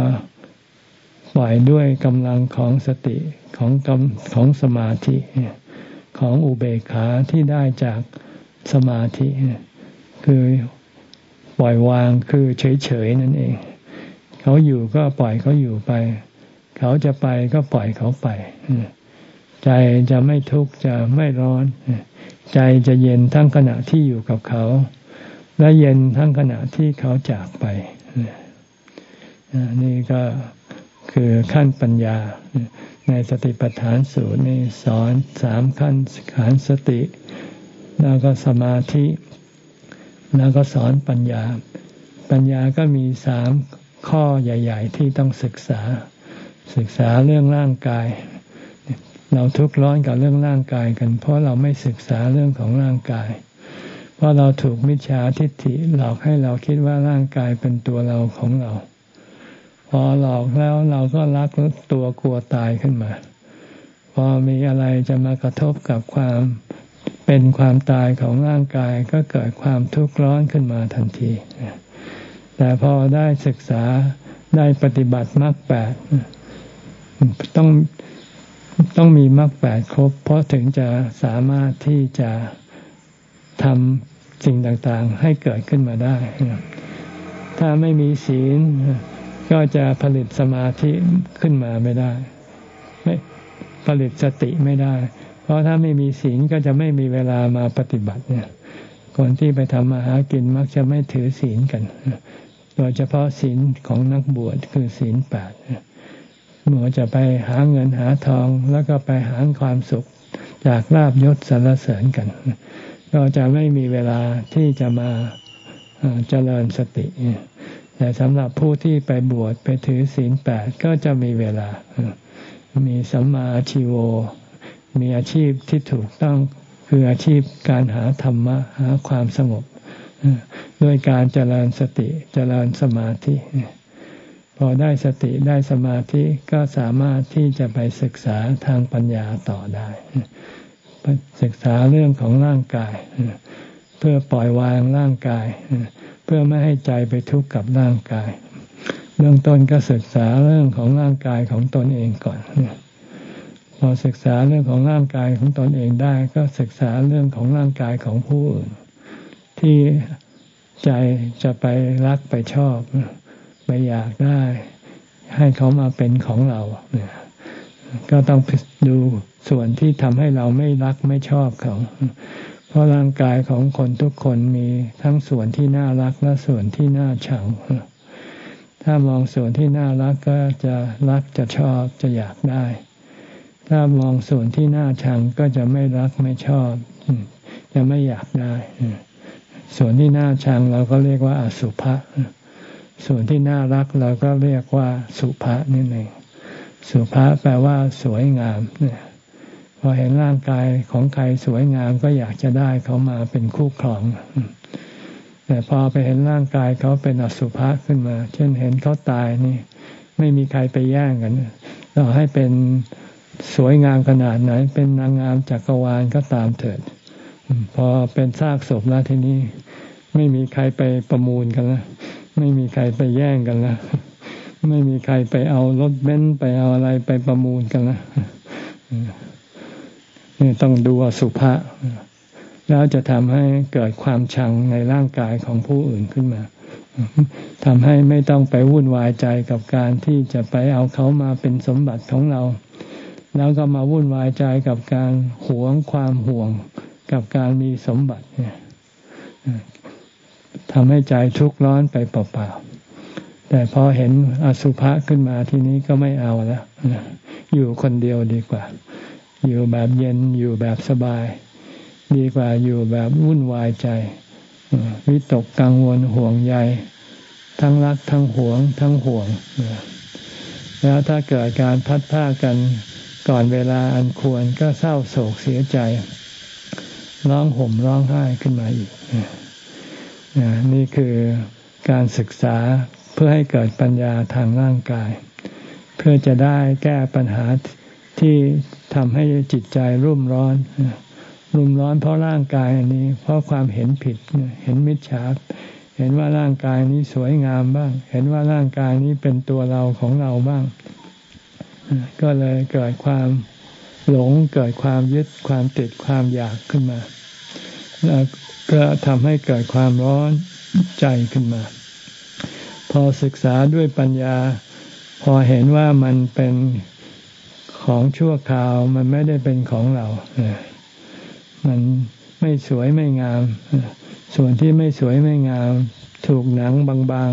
ปล่อยด้วยกำลังของสติของกำของสมาธิของอุเบกขาที่ได้จากสมาธิ คือ ปล่อยวางคือเฉยๆนั่นเอง เขาอยู่ก็ปล่อยเขาอยู่ไป เขาจะไปก็ปล่อยเขาไปใจจะไม่ทุกข์จะไม่ร้อน ใจจะเย็นทั้งขณะที่อยู่กับเขา และเย็นทั้งขณะที่เขาจากไปนี่ก็คือขั้นปัญญา ในสติปัฏฐานสูตรนี่สอนสามขั้นขันสติ แล้วก็สมาธิ แล้วก็สอนปัญญา ปัญญาก็มีสามข้อใหญ่ ๆ ที่ต้องศึกษา ศึกษาเรื่องร่างกาย เราทุกข์ร้อนกับเรื่องร่างกายกัน เพราะเราไม่ศึกษาเรื่องของร่างกาย เพราะเราถูกมิจฉาทิฏฐิหลอกให้เราคิดว่าร่างกายเป็นตัวเราของเรา พอหลอกแล้วเราก็รักตัวกลัวตายขึ้นมา พอมีอะไรจะมากระทบกับความ เป็นความตายของร่างกายก็เกิดความทุกข์ร้อนขึ้นมาทันที แต่พอได้ศึกษาได้ปฏิบัติมรรคแปดต้องต้องมีมรรคแปดครบ เพราะถึงจะสามารถที่จะทำสิ่งต่างๆ ให้เกิดขึ้นมาได้ ถ้าไม่มีศีลก็จะผลิตสมาธิขึ้นมาไม่ได้ ไม่ผลิตสติไม่ได้ เพราะถ้าไม่มีศีลก็จะไม่มีเวลามาปฏิบัติเนี่ย คนที่ไปทำมาหากินมักจะไม่ถือศีลกัน โดยเฉพาะศีลของนักบวชคือศีลแปดเมื่อจะไปหาเงินหาทองแล้วก็ไปหาความสุขจากลาบยศสรรเสริญกัน ก็จะไม่มีเวลาที่จะมาเจริญสติ แต่สำหรับผู้ที่ไปบวชไปถือศีลแปดก็จะมีเวลา มีสัมมาชีโว มีอาชีพที่ถูกต้องคืออาชีพการหาธรรมะหาความสงบด้วยการเจริญสติเจริญสมาธิ พอได้สติได้สมาธิก็สามารถที่จะไปศึกษาทางปัญญาต่อได้ ศึกษาเรื่องของร่างกาย เพื่อปล่อยวางร่างกาย เพื่อไม่ให้ใจไปทุกข์กับร่างกาย เบื้องต้นก็ศึกษาเรื่องของร่างกายของตนเองก่อน พอศึกษาเรื่องของร่างกายของตนเองได้ ก็ศึกษาเรื่องของร่างกายของผู้อื่นที่ใจจะไปรักไปชอบ ไปอยากได้ ให้เขามาเป็นของเราเนี่ยก็ต้องดูส่วนที่ทำให้เราไม่รักไม่ชอบเขา เพราะร่างกายของคนทุกคนมีทั้งส่วนที่น่ารักและส่วนที่น่าชัง ถ้ามองส่วนที่น่ารักก็จะรักจะชอบจะอยากได้ ถ้ามองส่วนที่น่าชังก็จะไม่รักไม่ชอบ จะไม่อยากได้ ส่วนที่น่าชังเราก็เรียกว่าอสุภะส่วนที่น่ารักเราก็เรียกว่าสุภะนี่เองสุภาแปลว่า สวยงามเนี่ยพอเห็นร่างกายของใครสวยงามก็อยากจะได้เขามาเป็นคู่ครอง แต่พอไปเห็นร่างกายเขาเป็นอสุภะขึ้นมา เช่นเห็นเขาตายนี่ ไม่มีใครไปแย่งกันเราให้เป็น สวยงามขนาดไหน เป็นนางงามจักรวาลก็ตามเถิด พอเป็นซากศพแล้วทีนี้ ไม่มีใครไปประมูลกันแล้วไม่มีใครไปแย่งกันแล้วไม่มีใครไปเอารถเบนซ์ไปเอาอะไรไปประมูลกันนะนี่ต้องดูอสุภะแล้วจะทำให้เกิดความชังในร่างกายของผู้อื่นขึ้นมาทำให้ไม่ต้องไปวุ่นวายใจกับการที่จะไปเอาเขามาเป็นสมบัติของเรา แล้วก็มาวุ่นวายใจกับการหวงความห่วง กับการมีสมบัติเนี่ยทำให้ใจทุกข์ร้อนไปเปล่าๆ แต่พอเห็นอสุภะขึ้นมาทีนี้ก็ไม่เอาแล้ว อยู่คนเดียวดีกว่า อยู่แบบเย็นอยู่แบบสบาย ดีกว่าอยู่แบบวุ่นวายใจวิตกกังวลห่วงใยทั้งรักทั้งหวง ทั้งห่วง แล้วถ้าเกิดการพัดผ้ากัน ก่อนเวลาอันควรก็เศร้าโศกเสียใจร้องห่มร้องไห้ขึ้นมาอีกนี่คือการศึกษาเพื่อให้เกิดปัญญาทางร่างกาย เพื่อจะได้แก้ปัญหาที่ทำให้จิตใจรุ่มร้อน รุ่มร้อนเพราะร่างกายอันนี้ เพราะความเห็นผิดเห็นมิจฉาเห็นว่าร่างกายนี้สวยงามบ้าง เห็นว่าร่างกายนี้เป็นตัวเราของเราบ้าง ก็เลยเกิดความหลงเกิดความยึดความติดความอยากขึ้นมา แล้วก็ทำให้เกิดความร้อนใจขึ้นมา พอศึกษาด้วยปัญญา พอเห็นว่ามันเป็นของชั่วคราวมันไม่ได้เป็นของเรา มันไม่สวยไม่งาม ส่วนที่ไม่สวยไม่งาม ถูกหนังบาง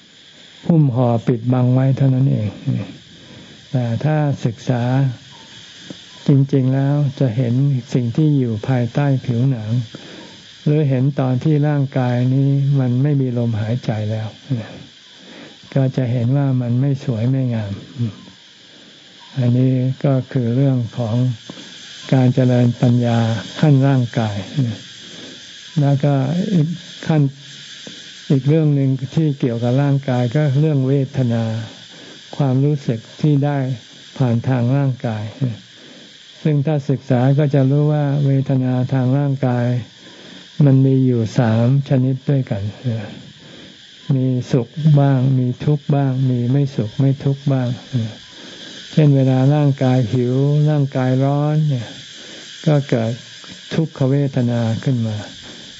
ๆหุ้มห่อปิดบังไว้เท่านั้นเอง แต่ถ้าศึกษาจริง ๆ แล้วจะเห็นสิ่งที่อยู่ภายใต้ผิวหนัง หรือเห็นตอนที่ร่างกายนี้มันไม่มีลมหายใจแล้ว ก็จะเห็นว่ามันไม่สวยไม่งาม อันนี้ก็คือเรื่องของการเจริญปัญญาขั้นร่างกาย แล้วก็ขั้นอีกเรื่องหนึ่งที่เกี่ยวกับร่างกายก็เรื่องเวทนา ความรู้สึกที่ได้ผ่านทางร่างกาย ซึ่งถ้าศึกษาก็จะรู้ว่าเวทนาทางร่างกาย มันมีอยู่สามชนิดด้วยกัน มีสุขบ้าง มีทุกข์บ้าง มีไม่สุขไม่ทุกข์บ้าง เช่นเวลาร่างกายหิว ร่างกายร้อนเนี่ย ก็เกิดทุกขเวทนาขึ้นมา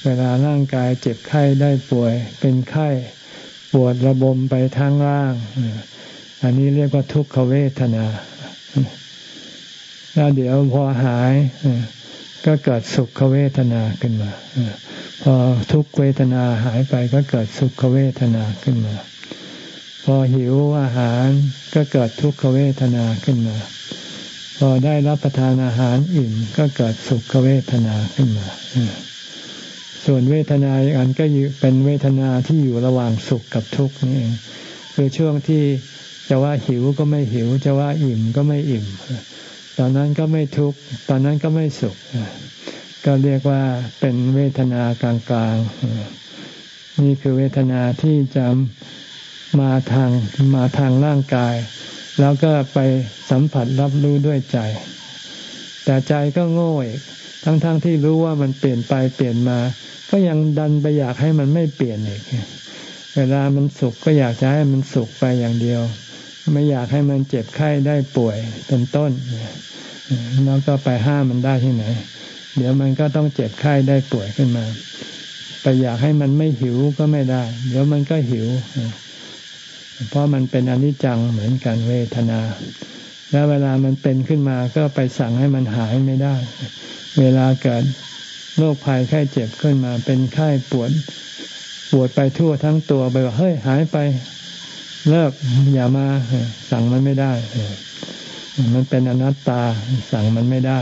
เวลาร่างกายเจ็บไข้ได้ป่วยเป็นไข้ปวดระบมไปทั้งร่าง อันนี้เรียกว่าทุกขเวทนา แล้วเดี๋ยวพอหายก็เกิดสุขเวทนาขึ้นมา พอทุกเวทนาหายไปก็เกิดสุขเวทนาขึ้นมา พอหิวอาหารก็เกิดทุกขเวทนาขึ้นมา พอได้รับประทานอาหารอิ่มก็เกิดสุขเวทนาขึ้นมา ส่วนเวทนาอีกอันก็เป็นเวทนาที่อยู่ระหว่างสุขกับทุกข์นี่เองคือช่วงที่ จะว่าหิวก็ไม่หิว จะว่าอิ่มก็ไม่อิ่ม ตอนนั้นก็ไม่ทุกข์ ตอนนั้นก็ไม่สุข ก็เรียกว่าเป็นเวทนากลางๆ นี่คือเวทนาที่จะมาทางมาทางร่างกาย แล้วก็ไปสัมผัสรับรู้ด้วยใจ แต่ใจก็โง่อีกทั้งๆทที่รู้ว่ามันเปลี่ยนไปเปลี่ยนมา ก็ยังดันไปอยากให้มันไม่เปลี่ยนอีก เวลามันสุขก็อยากจะให้มันสุขไปอย่างเดียว ไม่อยากให้มันเจ็บไข้ได้ป่วยเป็นต้นแล้วก็ไปห้ามมันได้ที่ไหน เดี๋ยวมันก็ต้องเจ็บไข้ได้ป่วยขึ้นมา ไปอยากให้มันไม่หิวก็ไม่ได้ เดี๋ยวมันก็หิว เพราะมันเป็นอนิจจังเหมือนกันเวทนา แล้วเวลามันเป็นขึ้นมาก็ไปสั่งให้มันหายไม่ได้ เวลาเกิดโรคภัยไข้เจ็บขึ้นมา เป็นไข้ปวด ปวดไปทั่วทั้งตัวไปว่าเฮ้ยหายไป เลิกอย่ามาสั่งมันไม่ได้มันเป็นอนัตตาสั่งมันไม่ได้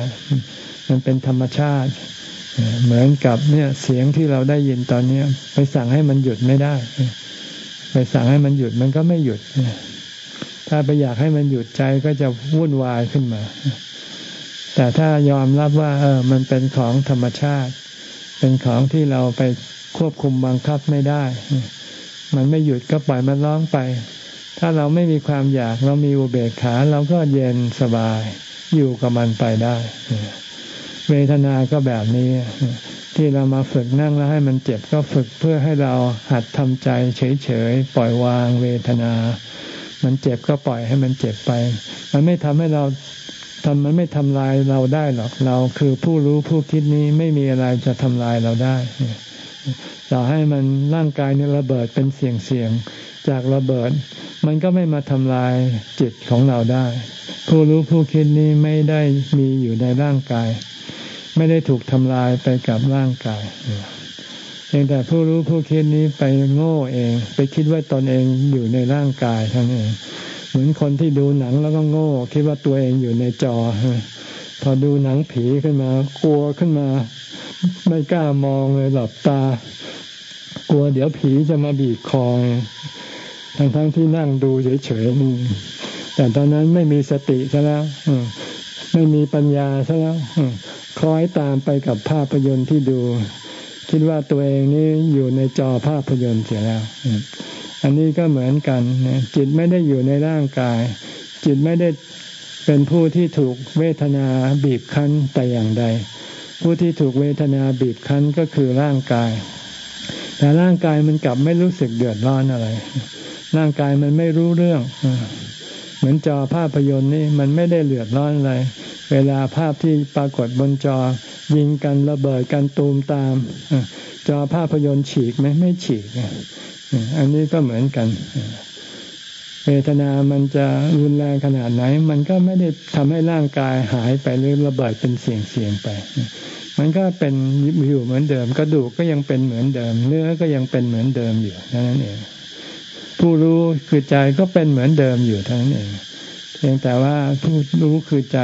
มันเป็นธรรมชาติ เหมือนกับเนี่ยเสียงที่เราได้ยินตอนนี้ไปสั่งให้มันหยุดไม่ได้ ไปสั่งให้มันหยุดมันก็ไม่หยุด ถ้าไปอยากให้มันหยุดใจก็จะวุ่นวายขึ้นมา แต่ถ้ายอมรับว่า เออ มันเป็นของธรรมชาติ เป็นของที่เราไปควบคุมบังคับไม่ได้ มันไม่หยุดก็ปล่อยมันร้องไป ถ้าเราไม่มีความอยากเรามีอุเบกขาเราก็เย็นสบาย อยู่กับมันไปได้ เวทนาก็แบบนี้ ที่เรามาฝึกนั่งแล้วให้มันเจ็บก็ฝึกเพื่อให้เราหัดทำใจเฉยๆปล่อยวางเวทนา มันเจ็บก็ปล่อยให้มันเจ็บไป มันไม่ทำให้เราทำมันไม่ทำลายเราได้หรอกเราคือผู้รู้ผู้คิดนี้ไม่มีอะไรจะทำลายเราได้ ต่อให้มันร่างกายเนี่ยระเบิดเป็นเสียงเสียงจากระเบิด มันก็ไม่มาทำลายจิตของเราได้ ผู้รู้ผู้คิดนี้ไม่ได้มีอยู่ในร่างกาย ไม่ได้ถูกทำลายไปกับร่างกายเพียงแต่ผู้รู้ผู้คิดนี้ไปโง่เอง ไปคิดว่าตนเองอยู่ในร่างกายทั้งเอง เหมือนคนที่ดูหนังแล้วก็โง่ คิดว่าตัวเองอยู่ในจอพอดูหนังผีขึ้นมากลัวขึ้นมา ไม่กล้ามองเลยหลับตา กลัวเดี๋ยวผีจะมาบีบคอทั้งทั้งที่นั่งดูเฉยๆนี่แต่ตอนนั้นไม่มีสติซะแล้วไม่มีปัญญาซะแล้วคล้อยตามไปกับภาพยนตร์ที่ดู คิดว่าตัวเองนี่อยู่ในจอภาพยนตร์เสียแล้วอันนี้ก็เหมือนกันจิตไม่ได้อยู่ในร่างกาย จิตไม่ได้เป็นผู้ที่ถูกเวทนาบีบคั้นแต่อย่างใด ผู้ที่ถูกเวทนาบีบคั้นก็คือร่างกาย แต่ร่างกายมันกลับไม่รู้สึกเดือดร้อนอะไร ร่างกายมันไม่รู้เรื่อง เหมือนจอภาพยนตร์นี่มันไม่ได้เลือดร้อนอะไร เวลาภาพที่ปรากฏบนจอ ยิงกันระเบิดกันตูมตาม จอภาพยนตร์ฉีกไหมไม่ฉีก อันนี้ก็เหมือนกัน เวทนามันจะรุนแรงขนาดไหน มันก็ไม่ได้ทำให้ร่างกายหายไปหรือระเบิดเป็นเสียงเสียงไป มันก็เป็นอยู่เหมือนเดิม กระดูกก็ยังเป็นเหมือนเดิม เนื้อก็ยังเป็นเหมือนเดิมอยู่นั่นเองผู้รู้คือใจก็เป็นเหมือนเดิมอยู่ทั้งนั้นเองเพียงแต่ว่าผู้รู้คือใจ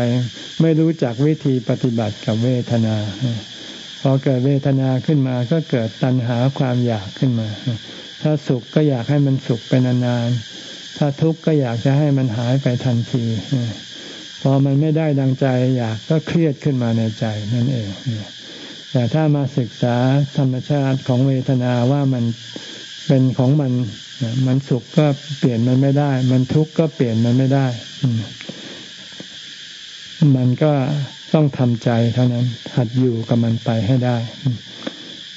ไม่รู้จักวิธีปฏิบัติกับเวทนา พอเกิดเวทนาขึ้นมาก็เกิดตัณหาความอยากขึ้นมา ถ้าสุขก็อยากให้มันสุขเป็นนานๆ ถ้าทุกข์ก็อยากจะให้มันหายไปทันทีพอมันไม่ได้ดังใจอยากก็เครียดขึ้นมาในใจนั่นเองแต่ถ้ามาศึกษาธรรมชาติของเวทนาว่ามันเป็นของมัน มันสุขก็เปลี่ยนมันไม่ได้ มันทุกข์ก็เปลี่ยนมันไม่ได้ มันก็ต้องทำใจเท่านั้น หัดอยู่กับมันไปให้ได้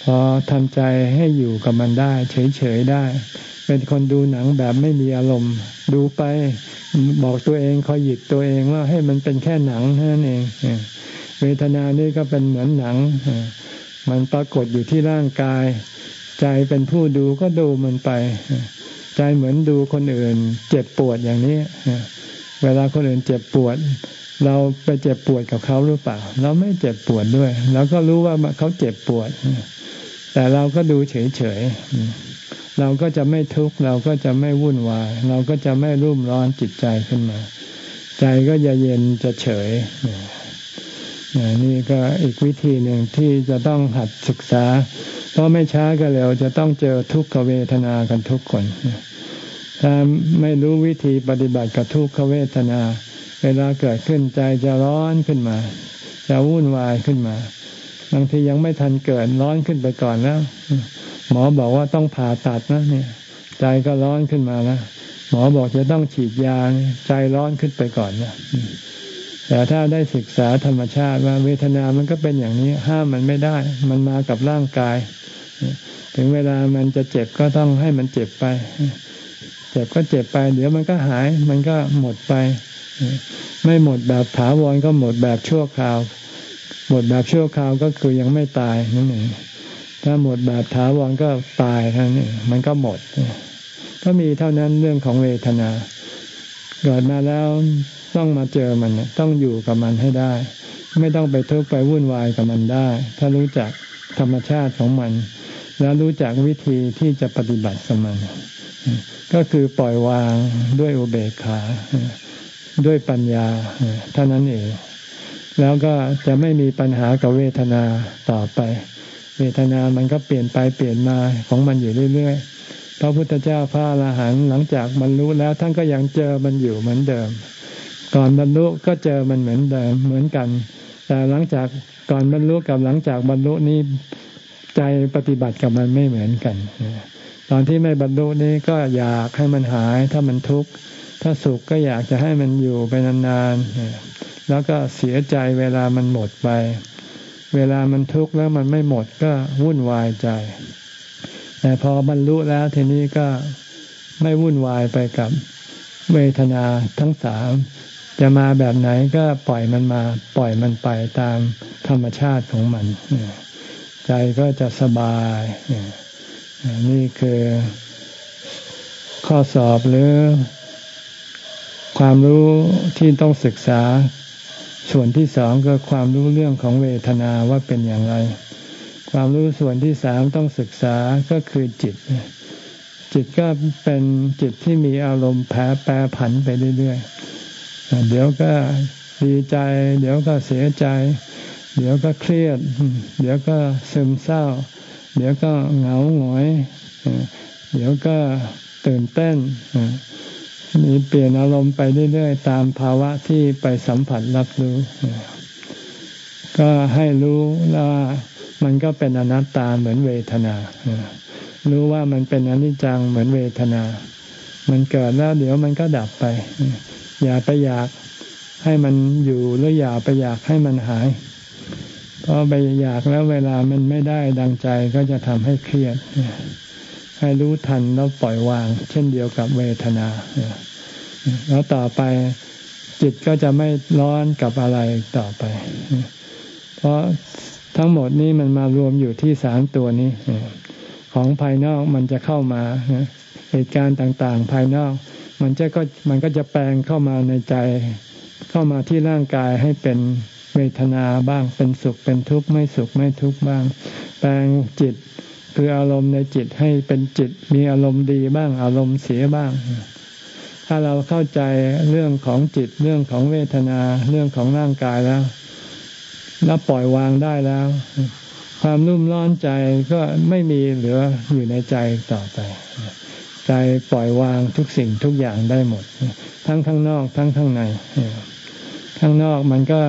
พอทำใจให้อยู่กับมันได้ เฉยๆได้ เป็นคนดูหนังแบบไม่มีอารมณ์ ดูไปบอกตัวเองคอยหยิบตัวเองว่าให้มันเป็นแค่หนังเท่านั้นเองเวทนานี่ก็เป็นเหมือนหนัง มันปรากฏอยู่ที่ร่างกาย ใจเป็นผู้ดูก็ดูมันไป ใจเหมือนดูคนอื่น เจ็บปวดอย่างนี้เวลาคนอื่นเจ็บปวด เราไปเจ็บปวดกับเขาหรือเปล่า เราไม่เจ็บปวดด้วยเราก็รู้ว่าเขาเจ็บปวด แต่เราก็ดูเฉยๆ เราก็จะไม่ทุกข์เราก็จะไม่วุ่นวาย เราก็จะไม่รุ่มร้อนจิตใจขึ้นมา ใจก็จะเย็นจะเฉยนี่ก็อีกวิธีหนึ่งที่จะต้องหัดศึกษา เพราะไม่ช้าก็เร็วจะต้องเจอทุกขเวทนากันทุกคน ถ้าไม่รู้วิธีปฏิบัติกับทุกขเวทนา เวลาเกิดขึ้นใจจะร้อนขึ้นมา จะวุ่นวายขึ้นมา บางทียังไม่ทันเกิดร้อนขึ้นไปก่อนแล้วหมอบอกว่าต้องผ่าตัดนะเนี่ย ใจก็ร้อนขึ้นมานะหมอบอกจะต้องฉีดยาใจร้อนขึ้นไปก่อนนะแต่ถ้าได้ศึกษาธรรมชาติว่าเวทนามันก็เป็นอย่างนี้ ห้ามมันไม่ได้ มันมากับร่างกาย ถึงเวลามันจะเจ็บก็ต้องให้มันเจ็บไป เจ็บก็เจ็บไป เดี๋ยวมันก็หาย มันก็หมดไป ไม่หมดแบบถาวรก็หมดแบบชั่วคราว หมดแบบชั่วคราวก็คือยังไม่ตายนั่นเองถ้าหมดแบบถาวรก็ตายท่านนี้มันก็หมด ก็มีเท่านั้นเรื่องของเวทนาเกิดมาแล้วต้องมาเจอมันต้องอยู่กับมันให้ได้ ไม่ต้องไปทุกข์ไปวุ่นวายกับมันได้ ถ้ารู้จักธรรมชาติของมัน แล้วรู้จักวิธีที่จะปฏิบัติกับมันก็คือปล่อยวางด้วยอุเบกขา ด้วยปัญญาเท่านั้นเอง แล้วก็จะไม่มีปัญหากับเวทนาต่อไป เวทนามันก็เปลี่ยนไปเปลี่ยนมาของมันอยู่เรื่อยๆ พระพุทธเจ้าพระอรหันต์หลังจากบรรลุแล้วท่านก็ยังเจอมันอยู่เหมือนเดิม ก่อนบรรลุก็เจอมันเหมือนเดิมเหมือนกัน แต่หลังจากก่อนบรรลุกับหลังจากบรรลุนี้ใจปฏิบัติกับมันไม่เหมือนกัน ตอนที่ไม่บรรลุนี้ก็อยากให้มันหาย ถ้ามันทุกข์ ถ้าสุขก็อยากจะให้มันอยู่ไปนานๆ แล้วก็เสียใจเวลามันหมดไป เวลามันทุกข์แล้วมันไม่หมดก็วุ่นวายใจ แต่พอบรรลุแล้วทีนี้ก็ไม่วุ่นวายไปกับเวทนาทั้งสามจะมาแบบไหนก็ปล่อยมันมาปล่อยมันไปตามธรรมชาติของมัน ใจก็จะสบาย นี่คือข้อสอบหรือความรู้ที่ต้องศึกษา ส่วนที่สองก็ความรู้เรื่องของเวทนาว่าเป็นอย่างไร ความรู้ส่วนที่สามต้องศึกษาก็คือจิต จิตก็เป็นจิตที่มีอารมณ์แพ้แปรผันไปเรื่อยๆ เดี๋ยวก็ดีใจ เดี๋ยวก็เสียใจ เดี๋ยวก็เครียด เดี๋ยวก็ซึมเศร้า เดี๋ยวก็เหงาหงอย เดี๋ยวก็ตื่นเต้น มีเปลี่ยนอารมณ์ไปเรื่อยๆ ตามภาวะที่ไปสัมผัสรับรู้ ก็ให้รู้ว่ามันก็เป็นอนัตตาเหมือนเวทนา รู้ว่ามันเป็นอนิจจังเหมือนเวทนา มันเกิดแล้วเดี๋ยวมันก็ดับไป อย่าไปอยากให้มันอยู่หรืออย่าไปอยากให้มันหาย เพราะไปอยากแล้วเวลามันไม่ได้ดังใจก็จะทำให้เครียด ให้รู้ทันแล้วปล่อยวาง เช่นเดียวกับเวทนา แล้วต่อไปจิตก็จะไม่ร้อนกับอะไรต่อไป เพราะทั้งหมดนี้มันมารวมอยู่ที่สามตัวนี้ ของภายนอกมันจะเข้ามาเหตุการณ์ต่างๆ ภายนอก มันจะก็มันก็จะแปลงเข้ามาในใจ เข้ามาที่ร่างกายให้เป็นเวทนาบ้างเป็นสุขเป็นทุกข์ไม่สุขไม่ทุกข์บ้าง แปลงจิต คืออารมณ์ในจิตให้เป็นจิตมีอารมณ์ดีบ้าง อารมณ์เสียบ้าง ถ้าเราเข้าใจเรื่องของจิตเรื่องของเวทนาเรื่องของร่างกายแล้วแล้วปล่อยวางได้แล้ว ความรุ่มร้อนใจก็ไม่มีเหลืออยู่ในใจต่อไป ใจปล่อยวางทุกสิ่งทุกอย่างได้หมด ทั้งข้างนอก ทั้งข้างในข้างนอกมันก็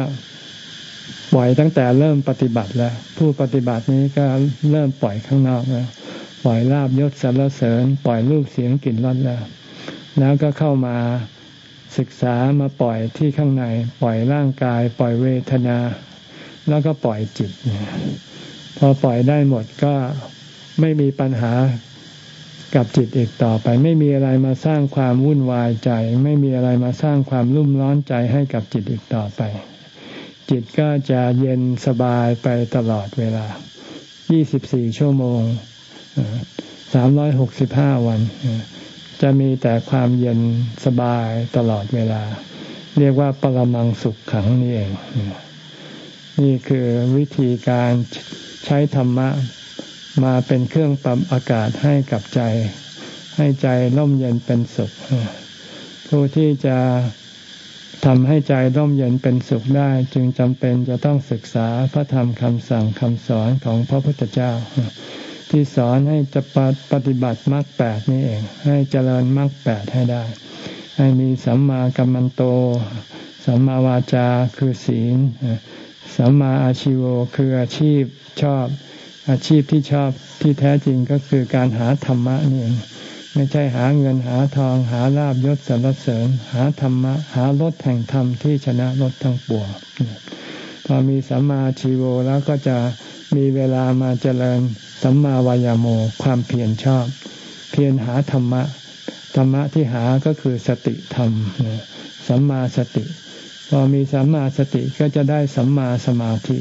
ปล่อยตั้งแต่เริ่มปฏิบัติแล้ว ผู้ปฏิบัตินี้ก็เริ่มปล่อยข้างนอกแล้ว ปล่อยลาบยศสรรเสริญ ปล่อยรูปเสียงกลิ่นรสแล้ว แล้วก็เข้ามาศึกษามาปล่อยที่ข้างใน ปล่อยร่างกาย ปล่อยเวทนา แล้วก็ปล่อยจิต พอปล่อยได้หมดก็ไม่มีปัญหากับจิตอีกต่อไป ไม่มีอะไรมาสร้างความวุ่นวายใจ ไม่มีอะไรมาสร้างความรุ่มร้อนใจให้กับจิตอีกต่อไป จิตก็จะเย็นสบายไปตลอดเวลา 24 ชั่วโมง 365 วัน จะมีแต่ความเย็นสบายตลอดเวลา เรียกว่าปรมังสุขขังนี่เอง นี่คือวิธีการใช้ธรรมะมาเป็นเครื่องปรับอากาศให้กับใจ ให้ใจร่มเย็นเป็นสุข ผู้ที่จะ ทำให้ใจร่มเย็นเป็นสุขได้จึงจำเป็นจะต้องศึกษาพระธรรมคำสั่งคำสอนของพระพุทธเจ้า ที่สอนให้จะปฏิบัติมรรคแปดนี่เอง ให้เจริญมรรคแปดให้ได้ ให้มีสัมมากัมมันโต สัมมาวาจาคือศีล สัมมาอาชิโวคืออาชีพชอบ อาชีพที่ชอบที่แท้จริงก็คือการหาธรรมะนี่เอง ไม่ใช่หาเงินหาทองหาลาบยศสรรเสริญ หาธรรมะ หารถแห่งธรรมที่ชนะรถทั้งปวงพอมีสัมมาชีโวแล้วก็จะมีเวลามาเจริญสัมมาวายโมความเพียรชอบ เพียรหาธรรมะ ธรรมะที่หาก็คือสติธรรมสัมมาสติ พอมีสัมมาสติก็จะได้สัมมาสมาธิ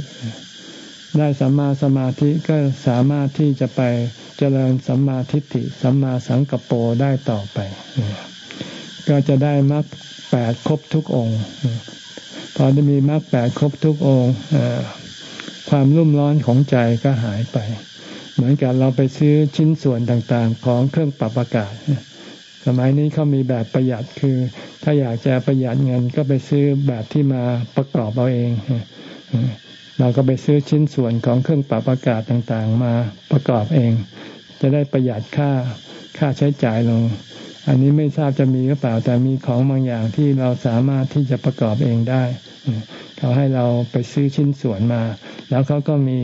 ได้สัมมาสมาธิก็สามารถที่จะไป เจริญสัมมาทิฏฐิสัมมาสังกปรได้ต่อไป ก็จะได้มรรคแปดครบทุกองค์พอได้มีมรรคแปดครบทุกองค์ความรุ่มร้อนของใจก็หายไป เหมือนกับเราไปซื้อชิ้นส่วนต่างๆ ของเครื่องปรับอากาศสมัยนี้เขามีแบบประหยัดคือ ถ้าอยากจะประหยัดเงินก็ไปซื้อแบบที่มาประกอบเอาเอง เราก็ไปซื้อชิ้นส่วนของเครื่องปรับอากาศต่างๆ มาประกอบเอง จะได้ประหยัดค่าค่าใช้จ่ายลง อันนี้ไม่ทราบจะมีหรือเปล่าแต่มีของบางอย่างที่เราสามารถที่จะประกอบเองได้ เขาให้เราไปซื้อชิ้นส่วนมา แล้วเขาก็มี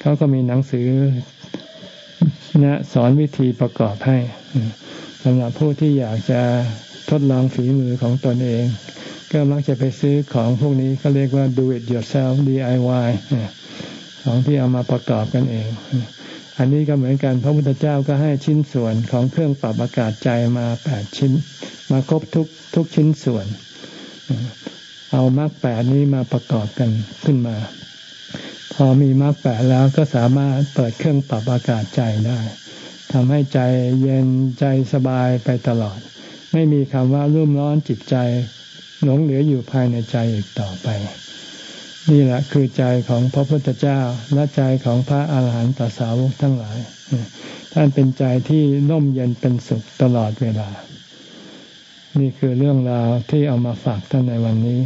เขาก็มีหนังสือนะสอนวิธีประกอบให้สำหรับผู้ที่อยากจะทดลองฝีมือของตนเอง ก็มักจะไปซื้อของพวกนี้เขาเรียกว่า do it yourself DIY ของที่เอามาประกอบกันเอง อันนี้ก็เหมือนกันพระพุทธเจ้าก็ให้ชิ้นส่วนของเครื่องปรับอากาศใจมาแปดชิ้น มาครบทุกทุกชิ้นส่วน เอามรรคแปดนี้มาประกอบกันขึ้นมา พอมีมรรคแปดแล้วก็สามารถเปิดเครื่องปรับอากาศใจได้ทำให้ใจเย็นใจสบายไปตลอด ไม่มีคำว่ารุ่มร้อนจิตใจ หลงเหลืออยู่ภายในใจอีกต่อไป นี่แหละคือใจของพระพุทธเจ้าและใจของพระอาหารหันตสาวกทั้งหลาย ท่านเป็นใจที่น่มเย็นเป็นสุขตลอดเวลา นี่คือเรื่องราวที่เอามาฝากท่านในวันนี้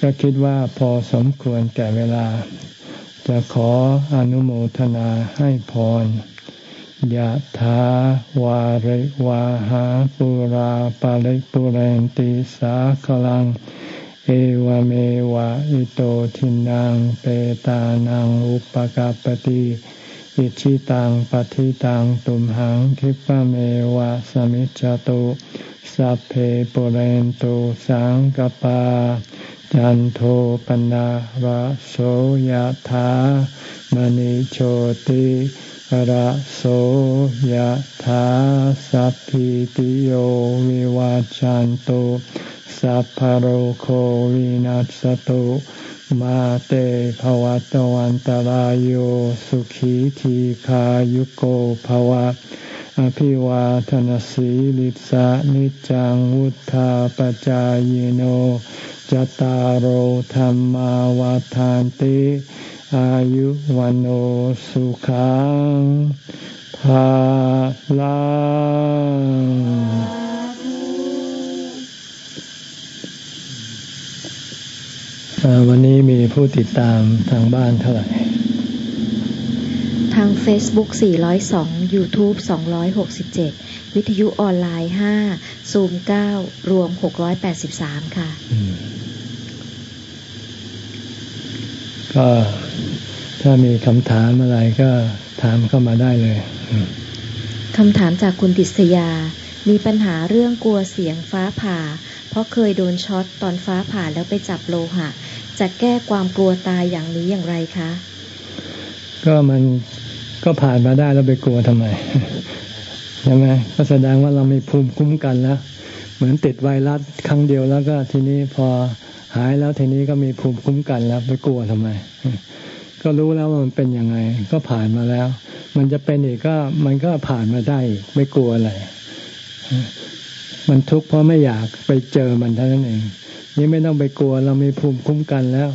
ก็คิดว่าพอสมควรแก่เวลา จะขออนุโมทนาให้พร ยะถาวาริวาหาปุราปาริปุเรนติสาคลัง เอวเมวะอิโตทินังเปตานังอุปกาปติอิชิตังปฏิตังตุมหังคิปะเมวะสมิจจตุสัพเพปุเรนตุสังกปา จันโทปนะระโสยะถามณิโชติ ระโสยถาสัพพิติโยวิวาจันตุสัพพโรโควินัสตุมาเตภวัตวันตารโยสุขีทีขายุโกภวะ อภิวาทนสีลิสานิจังวุธาปจายโนจตารโธรรมาวาทานติ อายุวันโอสุขังภาลังวันนี้มีผู้ติดตามทางบ้านเท่าไหร่ ทาง Facebook 402 YouTube 267 วิทยุออนไลน์5ซูม9รวม 683 ค่ะ ก็ถ้ามีคำถามอะไรก็ถามเข้ามาได้เลยคำถามจากคุณติษยา มีปัญหาเรื่องกลัวเสียงฟ้าผ่า เพราะเคยโดนช็อตตอนฟ้าผ่าแล้วไปจับโลหะ จะแก้ความกลัวตายอย่างนี้อย่างไรคะ ก็มันก็ผ่านมาได้แล้วไปกลัวทำไมใช่ไหมก็แสดงว่าเรามีภูมิคุ้มกันแล้ว เหมือนติดไวรัสครั้งเดียวแล้วก็ทีนี้พอ หายแล้วทีนี้ก็มีภูมิคุ้มกันแล้วไปกลัวทำไม ก็รู้แล้วว่ามันเป็นยังไง ก็ผ่านมาแล้ว มันจะเป็นอีกก็มันก็ผ่านมาได้ไม่กลัวอะไรมันทุกข์เพราะไม่อยากไปเจอมันเท่านั้นเอง นี่ไม่ต้องไปกลัว เรามีภูมิคุ้มกันแล้ว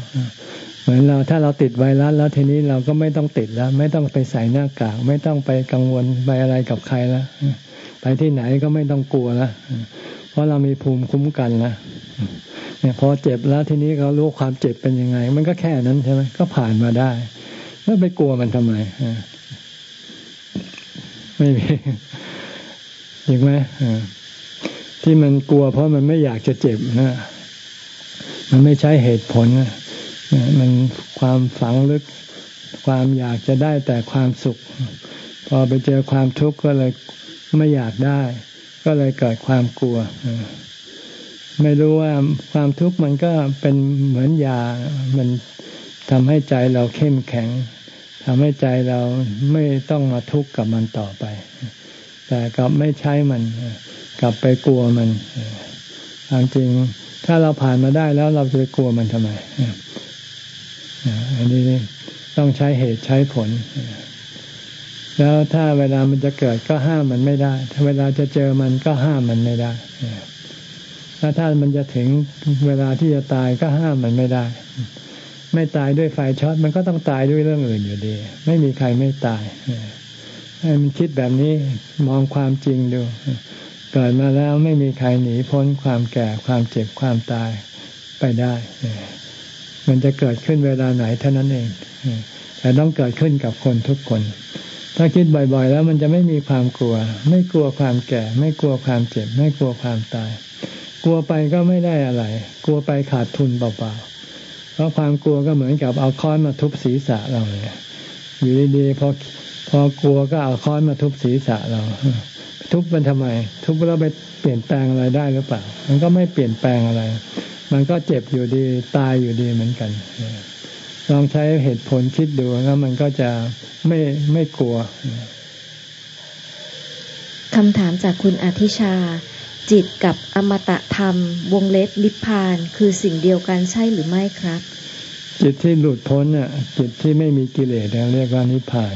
เหมือนเราถ้าเราติดไวรัสแล้วทีนี้เราก็ไม่ต้องติดแล้ว ไม่ต้องไปใส่หน้ากาก ไม่ต้องไปกังวลไปอะไรกับใครแล้วไปที่ไหนก็ไม่ต้องกลัวแล้วเพราะเรามีภูมิคุ้มกันแล้ว เนี่ยพอเจ็บแล้วทีนี้เขารู้ความเจ็บเป็นยังไง มันก็แค่นั้นใช่ไหมก็ผ่านมาได้แล้วไปกลัวมันทำไมไม่มีจริงไหมที่มันกลัว เพราะมันไม่อยากจะเจ็บนะมันไม่ใช่เหตุผลมันความฝังลึกความอยากจะได้แต่ความสุข พอไปเจอความทุกข์ก็เลยไม่อยากได้ ก็เลยเกิดความกลัว ไม่รู้ว่าความทุกข์มันก็เป็นเหมือนยา มันทำให้ใจเราเข้มแข็งทำให้ใจเราไม่ต้องมาทุกข์กับมันต่อไป แต่กลับไม่ใช้มัน กลับไปกลัวมันความจริง ถ้าเราผ่านมาได้แล้วเราจะกลัวมันทำไมอันนี้ต้องใช้เหตุใช้ผล แล้วถ้าเวลามันจะเกิดก็ห้ามมันไม่ได้ ถ้าเวลาจะเจอมันก็ห้ามมันไม่ได้ ถ้าถ้ามันจะถึงเวลาที่จะตายก็ห้ามมันไม่ได้ ไม่ตายด้วยไฟช็อตมันก็ต้องตายด้วยเรื่องอื่นอยู่ดี ไม่มีใครไม่ตายให้มันคิดแบบนี้มองความจริงดูเกิดมาแล้วไม่มีใครหนีพ้นความแก่ความเจ็บความตายไปได้มันจะเกิดขึ้นเวลาไหนเท่านั้นเองแต่ต้องเกิดขึ้นกับคนทุกคน ถ้าคิดบ่อยๆ แล้วมันจะไม่มีความกลัว ไม่กลัวความแก่ ไม่กลัวความเจ็บ ไม่กลัวความตาย กลัวไปก็ไม่ได้อะไร กลัวไปขาดทุนเปล่าๆเพราะความกลัวก็เหมือนกับเอาค้อนมาทุบศีรษะเราเลยอยู่ดีๆพอพอกลัวก็เอาค้อนมาทุบศีรษะเรา ทุบมันทำไม ทุบแล้วไปเปลี่ยนแปลงอะไรได้หรือเปล่า มันก็ไม่เปลี่ยนแปลงอะไร มันก็เจ็บอยู่ดีตายอยู่ดีเหมือนกันลองใช้เหตุผลคิดดูแล้วมันก็จะไม่ไม่กลัวคำถามจากคุณอธิชา จิตกับอมตะธรรม วงเล็บนิพพาน คือสิ่งเดียวกันใช่หรือไม่ครับ จิตที่หลุดพ้นอะจิตที่ไม่มีกิเลสเรียกว่านิพพาน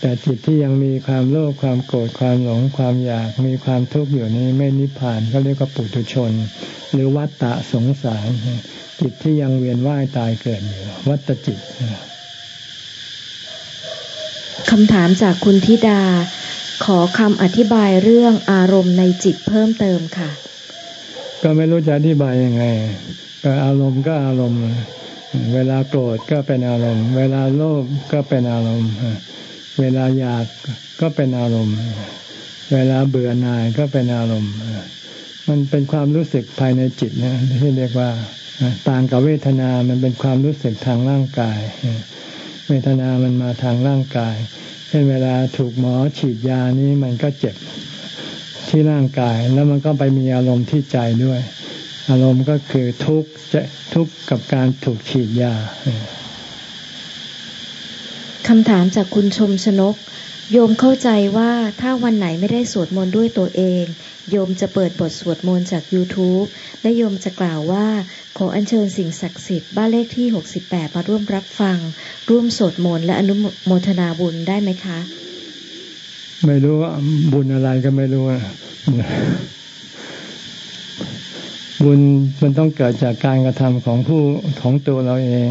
แต่จิตที่ยังมีความโลภความโกรธความหลงความอยากมีความทุกข์อยู่นี้ไม่นิพพานก็เรียกว่าปุถุชน หรือวัตตะสงสาร จิตที่ยังเวียนว่ายตายเกิดอยู่วัตจิตคำถามจากคุณธิดา ขอคำอธิบายเรื่องอารมณ์ในจิตเพิ่มเติมค่ะ ก็ไม่รู้จะอธิบายยังไงก็อารมณ์ก็อารมณ์ เวลาโกรธก็เป็นอารมณ์ เวลาโลภก็เป็นอารมณ์ เวลาอยากก็เป็นอารมณ์ เวลาเบื่อหน่ายก็เป็นอารมณ์ มันเป็นความรู้สึกภายในจิตนะที่เรียกว่าต่างกับเวทนา มันเป็นความรู้สึกทางร่างกาย เวทนามันมาทางร่างกาย เช่นเวลาถูกหมอฉีดยานี้มันก็เจ็บที่ร่างกาย แล้วมันก็ไปมีอารมณ์ที่ใจด้วย อารมณ์ก็คือทุกข์จะทุกข์กับการถูกฉีดยาคำถามจากคุณชมชนก โยมเข้าใจว่าถ้าวันไหนไม่ได้สวดมนต์ด้วยตัวเอง โยมจะเปิดบทสวดมนต์จาก YouTube และโยมจะกล่าวว่า ขออัญเชิญสิ่งศักดิ์สิทธิ์บ้านเลขที่ 68 มาร่วมรับฟัง ร่วมสวดมนต์และอนุโมทนาบุญได้ไหมคะ ไม่รู้ว่าบุญอะไรก็ไม่รู้บุญมันต้องเกิดจากการกระทำของผู้ของตัวเราเอง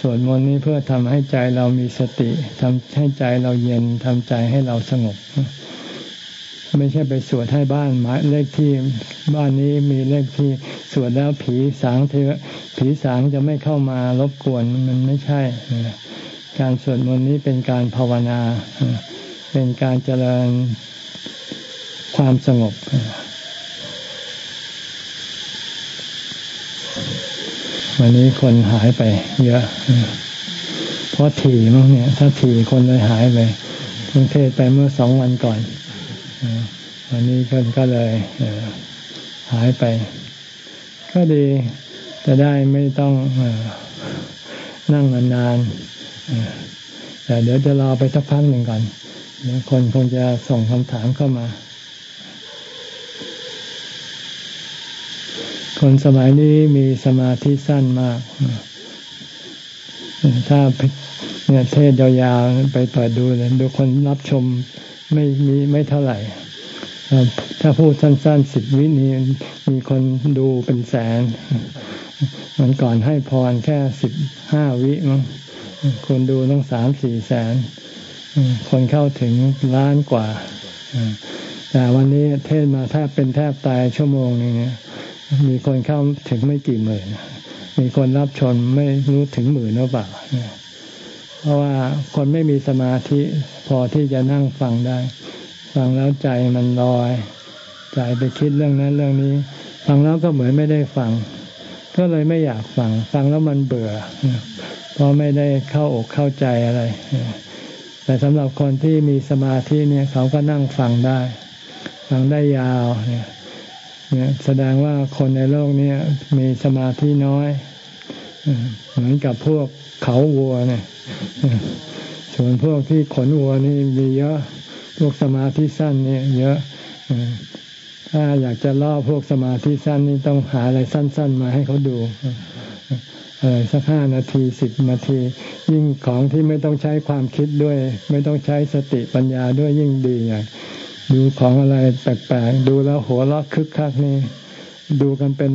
สวดมนต์นี้เพื่อทำให้ใจเรามีสติทำให้ใจเราเย็นทำใจให้เราสงบ ไม่ใช่ไปสวดให้บ้านหมายเลขที่บ้านนี้มีเลขที่สวดแล้วผีสางเทผีสางจะไม่เข้ามารบกวนมันไม่ใช่ การสวดมนต์นี้เป็นการภาวนา เป็นการเจริญความสงบ วันนี้คนหายไป เยอะ เพราะถี่มั้งเนี่ย ถ้าถี่คนเลยหายไปกรุงเทพไปเมื่อสองวันก่อนวันนี้ก็ก็เลยหายไป ก็ดีจะได้ไม่ต้องนั่งนานๆแต่เดี๋ยวจะรอไปสักพักหนึ่งก่อนเดี๋ยวคนคงจะส่งคำถามเข้ามา คนสมัยนี้มีสมาธิสั้นมาก ถ้าเนี่ยเทศยาวๆไปเปิดดูเลยดูคนรับชมไม่มีไม่เท่าไหร่ ถ้าพูดสั้นๆสิบวินี้มีคนดูเป็นแสนมันก่อนให้พรแค่สิบห้าวิมั้งคนดูต้องสามสี่แสน คนเข้าถึงล้านกว่าแต่วันนี้เทศมาแทบเป็นแทบตายชั่วโมงนึงเนี่ย มีคนเข้าถึงไม่กี่หมื่น มีคนรับชมไม่รู้ถึงหมื่นหรือเปล่าเพราะว่าคนไม่มีสมาธิพอที่จะนั่งฟังได้ ฟังแล้วใจมันลอยใจไปคิดเรื่องนั้นเรื่องนี้ ฟังแล้วก็เหมือนไม่ได้ฟัง ก็เลยไม่อยากฟัง ฟังแล้วมันเบื่อเพราะไม่ได้เข้าอกเข้าใจอะไร แต่แต่สำหรับคนที่มีสมาธิเนี่ยเขาก็นั่งฟังได้ ฟังได้ยาวเนี่ย เนี่ยแสดงว่าคนในโลกนี้มีสมาธิน้อย เหมือนกับพวกเขาวัวเนี่ยส่วนพวกที่ขนวัวนี่มีเยอะ พวกสมาธิสั้นเนี่ยเยอะถ้าอยากจะล่อพวกสมาธิสั้นนี่ต้องหาอะไรสั้น ๆ มาให้เขาดูอะไรสักห้านาทีสิบนาที ยิ่งของที่ไม่ต้องใช้ความคิดด้วย ไม่ต้องใช้สติปัญญาด้วยยิ่งดีอย่าง ดูของอะไรแปลกๆ ดูแล้วหัวเราะคึกคักนี่ ดูกันเป็น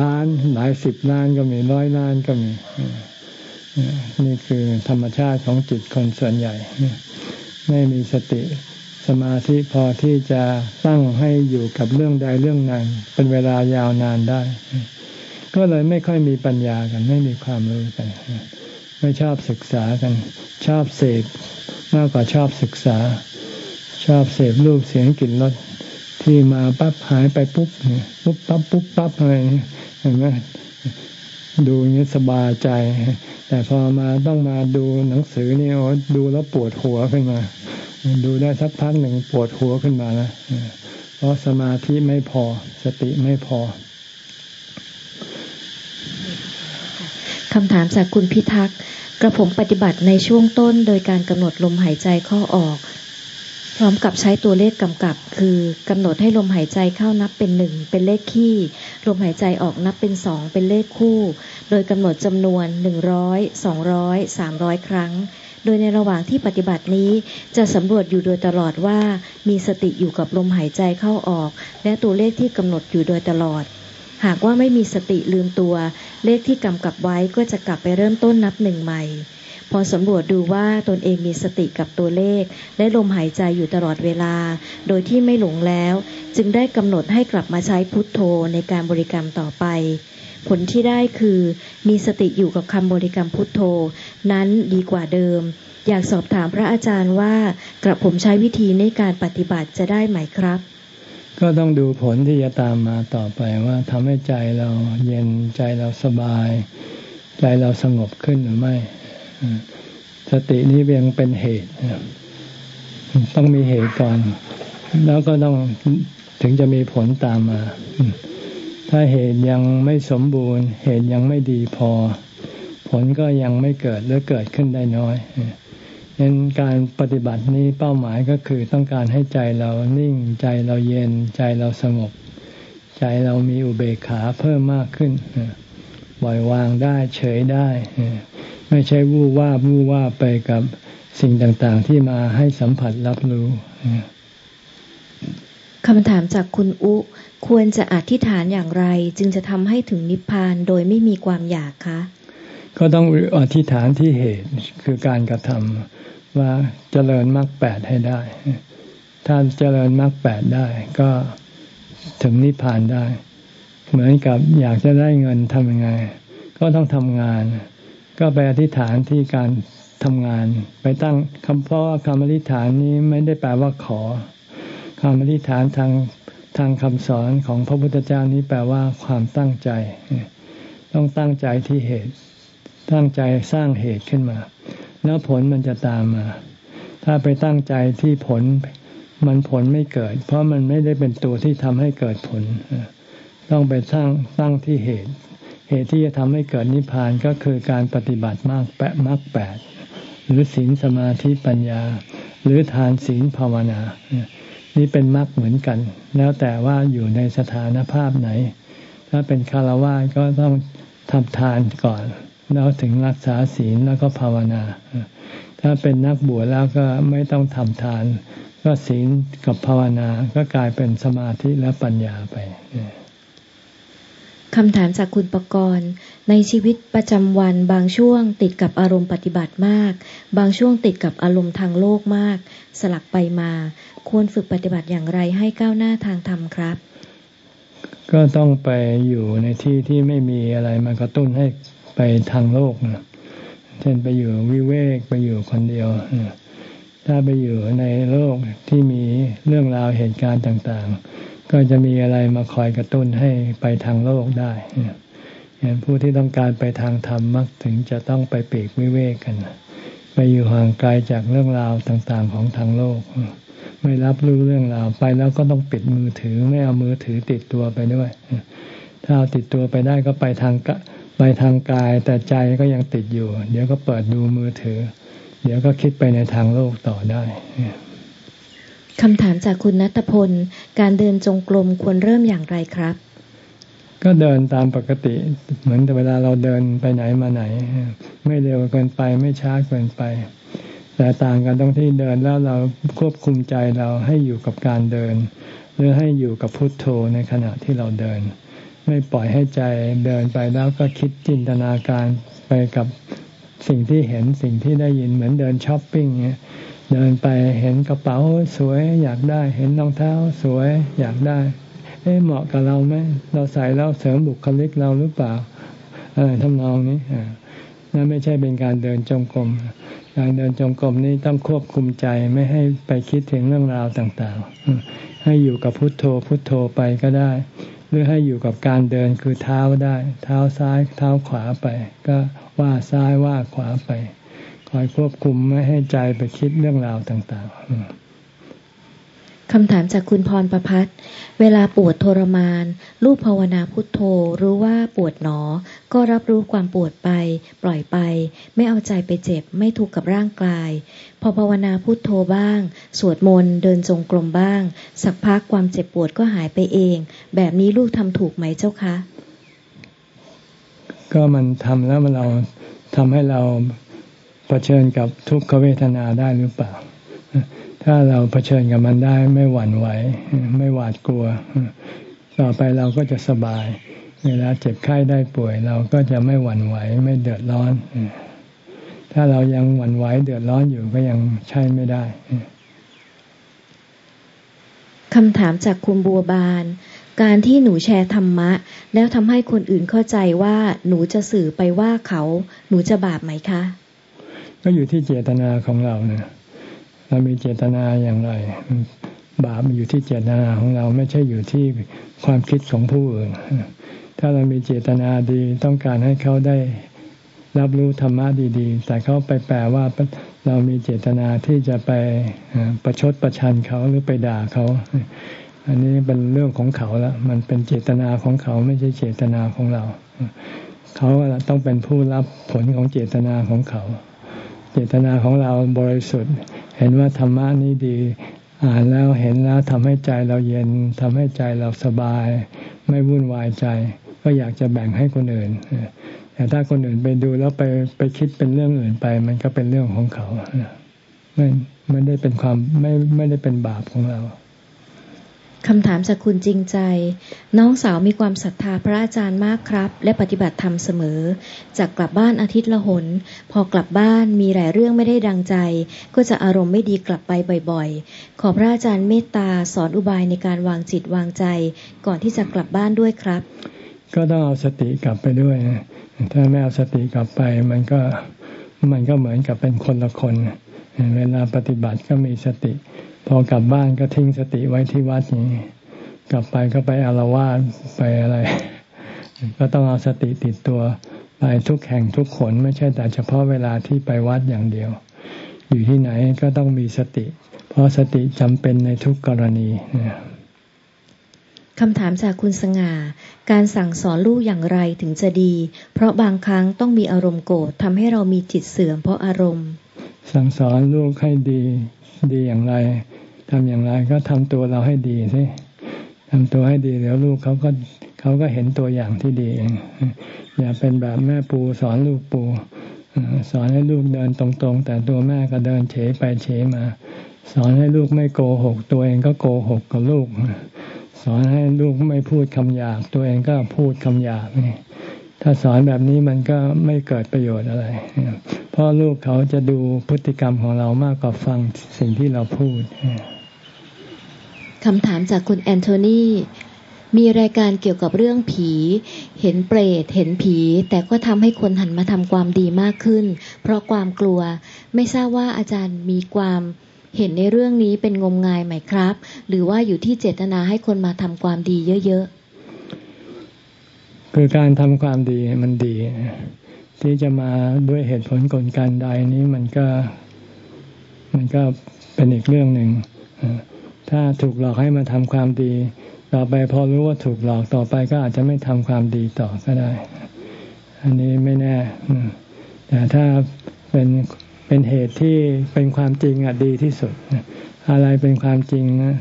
ล้านหลายสิบล้านก็มีร้อยล้านก็มี นี่คือธรรมชาติของจิตคนส่วนใหญ่ ไม่มีสติสมาธิพอที่จะตั้งให้อยู่กับเรื่องใดเรื่องหนึ่งเป็นเวลายาวนานได้ ก็เลยไม่ค่อยมีปัญญากัน ไม่มีความรู้กัน ไม่ชอบศึกษากัน ชอบเสพมากกว่าชอบศึกษา ชอบเสพรูปเสียงกลิ่นรสที่มาปั๊บหายไปปุ๊บปุ๊บปั๊บปุ๊บปั๊บอะไรเห็นไหมดูอย่างนี้สบายใจ แต่พอมาต้องมาดูหนังสือนี่โอ้ดูแล้วปวดหัวขึ้นมา ดูได้สักพักหนึ่งปวดหัวขึ้นมาแล้วเพราะสมาธิไม่พอสติไม่พอคำถามจากคุณพิทักษ์กระผมปฏิบัติในช่วงต้นโดยการกำหนดลมหายใจเข้าออก พร้อมกับใช้ตัวเลขกำกับ คือกำหนดให้ลมหายใจเข้านับเป็นหนึ่งเป็นเลขคี่ ลมหายใจออกนับเป็นสองเป็นเลขคู่ โดยกำหนดจำนวนหนึ่งร้อยสองร้อยสามร้อยครั้ง โดยในระหว่างที่ปฏิบัตินี้จะสำรวจอยู่โดยตลอดว่า มีสติอยู่กับลมหายใจเข้าออก และตัวเลขที่กำหนดอยู่โดยตลอด หากว่าไม่มีสติลืมตัว เลขที่กำกับไว้ก็จะกลับไปเริ่มต้นนับหนึ่งใหม่ พอสำรวจดูว่าตนเองมีสติกับตัวเลข และลมหายใจอยู่ตลอดเวลา โดยที่ไม่หลงแล้ว จึงได้กำหนดให้กลับมาใช้พุทโธในการบริกรรมต่อไป ผลที่ได้คือมีสติอยู่กับคำบริกรรมพุทโธ นั้นดีกว่าเดิม อยากสอบถามพระอาจารย์ว่ากระผมใช้วิธีในการปฏิบัติจะได้ไหมครับก็ต้องดูผลที่จะตามมาต่อไปว่าทำให้ใจเราเย็นใจเราสบาย ใจเราสงบขึ้นหรือไม่ สตินี้เพียงเป็นเหตุ ต้องมีเหตุก่อน แล้วก็ต้องถึงจะมีผลตามมา ถ้าเหตุยังไม่สมบูรณ์ เหตุยังไม่ดีพอ ผลก็ยังไม่เกิดหรือเกิดขึ้นได้น้อยเน้นการปฏิบัตินี้เป้าหมายก็คือต้องการให้ใจเรานิ่งใจเราเย็นใจเราสงบ ใจเรามีอุเบกขาเพิ่มมากขึ้น ปล่อยวางได้เฉยได้ ไม่ใช่วู่ว่าวู่ว่าไปกับสิ่งต่างๆ ที่มาให้สัมผัสรับรู้คำถามจากคุณอุ ควรจะอธิษฐานอย่างไร จึงจะทำให้ถึงนิพพานโดยไม่มีความอยากคะ ก็ต้องอธิษฐานที่เหตุคือการกระทำว่าเจริญมรรคแปดให้ได้ ถ้าเจริญมรรคแปดได้ก็ถึงนิพพานได้ เหมือนกับอยากจะได้เงินทำยังไง ก็ต้องทำงาน ก็ไปอธิษฐานที่การทำงาน ไปตั้งคำเพราะว่าคำอธิษฐานนี้ไม่ได้แปลว่าขอคำอธิษฐานทางทางคำสอนของพระพุทธเจ้านี้แปลว่าความตั้งใจ ต้องตั้งใจที่เหตุ ตั้งใจสร้างเหตุขึ้นมา แล้วผลมันจะตามมา ถ้าไปตั้งใจที่ผลมันผลไม่เกิด เพราะมันไม่ได้เป็นตัวที่ทำให้เกิดผล ต้องไปสร้างตั้งที่เหตุ เหตุที่จะทำให้เกิดนิพพานก็คือการปฏิบัติมากแปะมากแปดหรือศีลสมาธิปัญญา หรือทานศีลภาวนา นี่เป็นมรรคเหมือนกัน แล้วแต่ว่าอยู่ในสถานภาพไหน ถ้าเป็นคารวะก็ต้องทำทานก่อน แล้วถึงรักษาศีลแล้วก็ภาวนา ถ้าเป็นนักบวชแล้วก็ไม่ต้องทำทาน ก็ศีลกับภาวนาก็กลายเป็นสมาธิและปัญญาไป คำถามจากคุณประกรณ์ในชีวิตประจำวันบางช่วงติดกับอารมณ์ปฏิบัติมาก บางช่วงติดกับอารมณ์ทางโลกมาก สลักไปมา ควรฝึกปฏิบัติอย่างไรให้ก้าวหน้าทางธรรมครับ ก็ต้องไปอยู่ในที่ที่ไม่มีอะไรมากระตุ้นให้ไปทางโลกนะเช่นไปอยู่วิเวกไปอยู่คนเดียวถ้าไปอยู่ในโลกที่มีเรื่องราวเหตุการณ์ต่าง ก็จะมีอะไรมาคอยกระตุ้นให้ไปทางโลกได้อย่างผู้ที่ต้องการไปทางธรรมมักถึงจะต้องไปปีกวิเวกกันไปไปอยู่ห่างไกลจากเรื่องราวต่างๆของทางโลก ไม่รับรู้เรื่องราวไปแล้วก็ต้องปิดมือถือไม่เอามือถือติดตัวไปด้วย ถ้าเอาติดตัวไปได้ก็ไปทางไปทางกาย แต่ใจก็ยังติดอยู่ เดี๋ยวก็เปิดดูมือถือ เดี๋ยวก็คิดไปในทางโลกต่อได้ คำถามจากคุณนัทพล การเดินจงกรมควรเริ่มอย่างไรครับ ก็เดินตามปกติ เหมือนแต่เวลาเราเดินไปไหนมาไหน ไม่เร็วเกินไปไม่ช้าเกินไป แต่ต่างกันตรงที่เดินแล้วเราควบคุมใจเราให้อยู่กับการเดิน หรือให้อยู่กับพุทโธในขณะที่เราเดิน ไม่ปล่อยให้ใจเดินไปแล้วก็คิดจินตนาการไปกับสิ่งที่เห็นสิ่งที่ได้ยินเหมือนเดินช้อปปิ้งเงี้ย เดินไปเห็นกระเป๋าสวยอยากได้ เห็นรองเท้าสวยอยากได้ เอ๊ะเหมาะกับเราไหมเราใส่แล้วเสริมบุคลิกเราหรือเปล่าอะไรทำนองนี้นั่นไม่ใช่เป็นการเดินจงกรมการเดินจงกรมนี้ต้องควบคุมใจไม่ให้ไปคิดถึงเรื่องราวต่างๆ ให้อยู่กับพุทโธพุทโธไปก็ได้ หรือให้อยู่กับการเดินคือเท้าได้ เท้าซ้ายเท้าขวาไป ก็ว่าซ้ายว่าขวาไป คอยควบคุมไม่ให้ใจไปคิดเรื่องราวต่างๆคำถามจากคุณพรประพัฒเวลาปวดทรมานลูกภาวนาพุทโธ รู้ว่าปวดหนอ ก็รับรู้ความปวดไป ปล่อยไป ไม่เอาใจไปเจ็บ ไม่ทุกข์กับร่างกาย พอภาวนาพุทโธบ้าง สวดมนต์ เดินจงกรมบ้าง สักพักความเจ็บปวดก็หายไปเอง แบบนี้ลูกทำถูกไหมเจ้าคะ ก็มันทำแล้วมันเราทำให้เรา เผชิญกับทุกขเวทนาได้หรือเปล่า ถ้าเราเผชิญกับมันได้ไม่หวั่นไหว ไม่หวาดกลัว ต่อไปเราก็จะสบาย เวลาเจ็บไข้ได้ป่วย เราก็จะไม่หวั่นไหว ไม่เดือดร้อน ถ้าเรายังหวั่นไหวเดือดร้อนอยู่ก็ยังใช่ไม่ได้คำถามจากคุณบัวบาน การที่หนูแชร์ธรรมะ แล้วทำให้คนอื่นเข้าใจว่าหนูจะสื่อไปว่าเขา หนูจะบาปไหมคะ ก็อยู่ที่เจตนาของเราเนี่ยเรามีเจตนาอย่างไร บาปอยู่ที่เจตนาของเราไม่ใช่อยู่ที่ความคิดของผู้อื่นถ้าเรามีเจตนาดีต้องการให้เขาได้รับรู้ธรรมะดีๆ แต่เขาไปแปลว่าเรามีเจตนาที่จะไปประชดประชันเขาหรือไปด่าเขา อันนี้เป็นเรื่องของเขาละมันเป็นเจตนาของเขาไม่ใช่เจตนาของเรา เขาต้องเป็นผู้รับผลของเจตนาของเขา เจตนาของเราบริสุทธิ์ เห็นว่าธรรมะนี้ดี อ่านแล้วเห็นแล้วทำให้ใจเราเย็นทำให้ใจเราสบาย ไม่วุ่นวายใจ ก็อยากจะแบ่งให้คนอื่นแต่ถ้าคนอื่นไปดูแล้วไปไปคิดเป็นเรื่องอื่นไป มันก็เป็นเรื่องของเขาไม่ไม่ได้เป็นความไม่ไม่ได้เป็นบาปของเรา คำถามจากคุณจริงใจ น้องสาวมีความศรัทธาพระอาจารย์มากครับ และปฏิบัติธรรมเสมอ จากกลับบ้านอาทิตย์ละหน พอกลับบ้านมีหลายเรื่องไม่ได้ดังใจ ก็จะอารมณ์ไม่ดีกลับไปบ่อยๆ ขอพระอาจารย์เมตตาสอนอุบายในการวางจิตวางใจ ก่อนที่จะกลับบ้านด้วยครับ ก็ต้องเอาสติกลับไปด้วยนะถ้าไม่เอาสติกลับไป มันก็มันก็เหมือนกับเป็นคนละคน เวลาปฏิบัติก็มีสติ พอกลับบ้านก็ทิ้งสติไว้ที่วัดนี้กลับไปก็ไปอารวาสไปอะไร ก็ต้องเอาสติติดตัวไปทุกแห่งทุกขนไม่ใช่แต่เฉพาะเวลาที่ไปวัดอย่างเดียว อยู่ที่ไหนก็ต้องมีสติ เพราะสติจำเป็นในทุกกรณีคำถามจากคุณสง่า การสั่งสอนลูกอย่างไรถึงจะดี เพราะบางครั้งต้องมีอารมณ์โกรธทำให้เรามีจิตเสื่อมเพราะอารมณ์ สั่งสอนลูกให้ดีดีอย่างไร ทำอย่างไรก็ทำตัวเราให้ดีสิทำตัวให้ดีเดี๋ยวลูกเขาก็เขาก็เห็นตัวอย่างที่ดีเองอย่าเป็นแบบแม่ปูสอนลูกปู สอนให้ลูกเดินตรงๆ แต่ตัวแม่ก็เดินเฉยไปเฉยมา สอนให้ลูกไม่โกหก ตัวเองก็โกหกกับลูก สอนให้ลูกไม่พูดคำหยาบตัวเองก็พูดคำหยาบนี่ถ้าสอนแบบนี้มันก็ไม่เกิดประโยชน์อะไร เพราะลูกเขาจะดูพฤติกรรมของเรามากกว่าฟังสิ่งที่เราพูด คำถามจากคุณแอนโทนีมีรายการเกี่ยวกับเรื่องผี เห็นเปรต เห็นผี แต่ก็ทำให้คนหันมาทำความดีมากขึ้น เพราะความกลัว ไม่ทราบว่าอาจารย์มีความเห็นในเรื่องนี้เป็นงมงายไหมครับ หรือว่าอยู่ที่เจตนาให้คนมาทำความดีเยอะๆ คือการทำความดีมันดี ที่จะมาด้วยเหตุผลกลการใดนี้มันก็ มันก็เป็นอีกเรื่องหนึ่ง ถ้าถูกหลอกให้มาทำความดี ต่อไปพอรู้ว่าถูกหลอกต่อไปก็อาจจะไม่ทำความดีต่อก็ได้ อันนี้ไม่แน่แต่ถ้าเป็นเป็นเหตุที่เป็นความจริงอะดีที่สุดอะไรเป็นความจริงนะ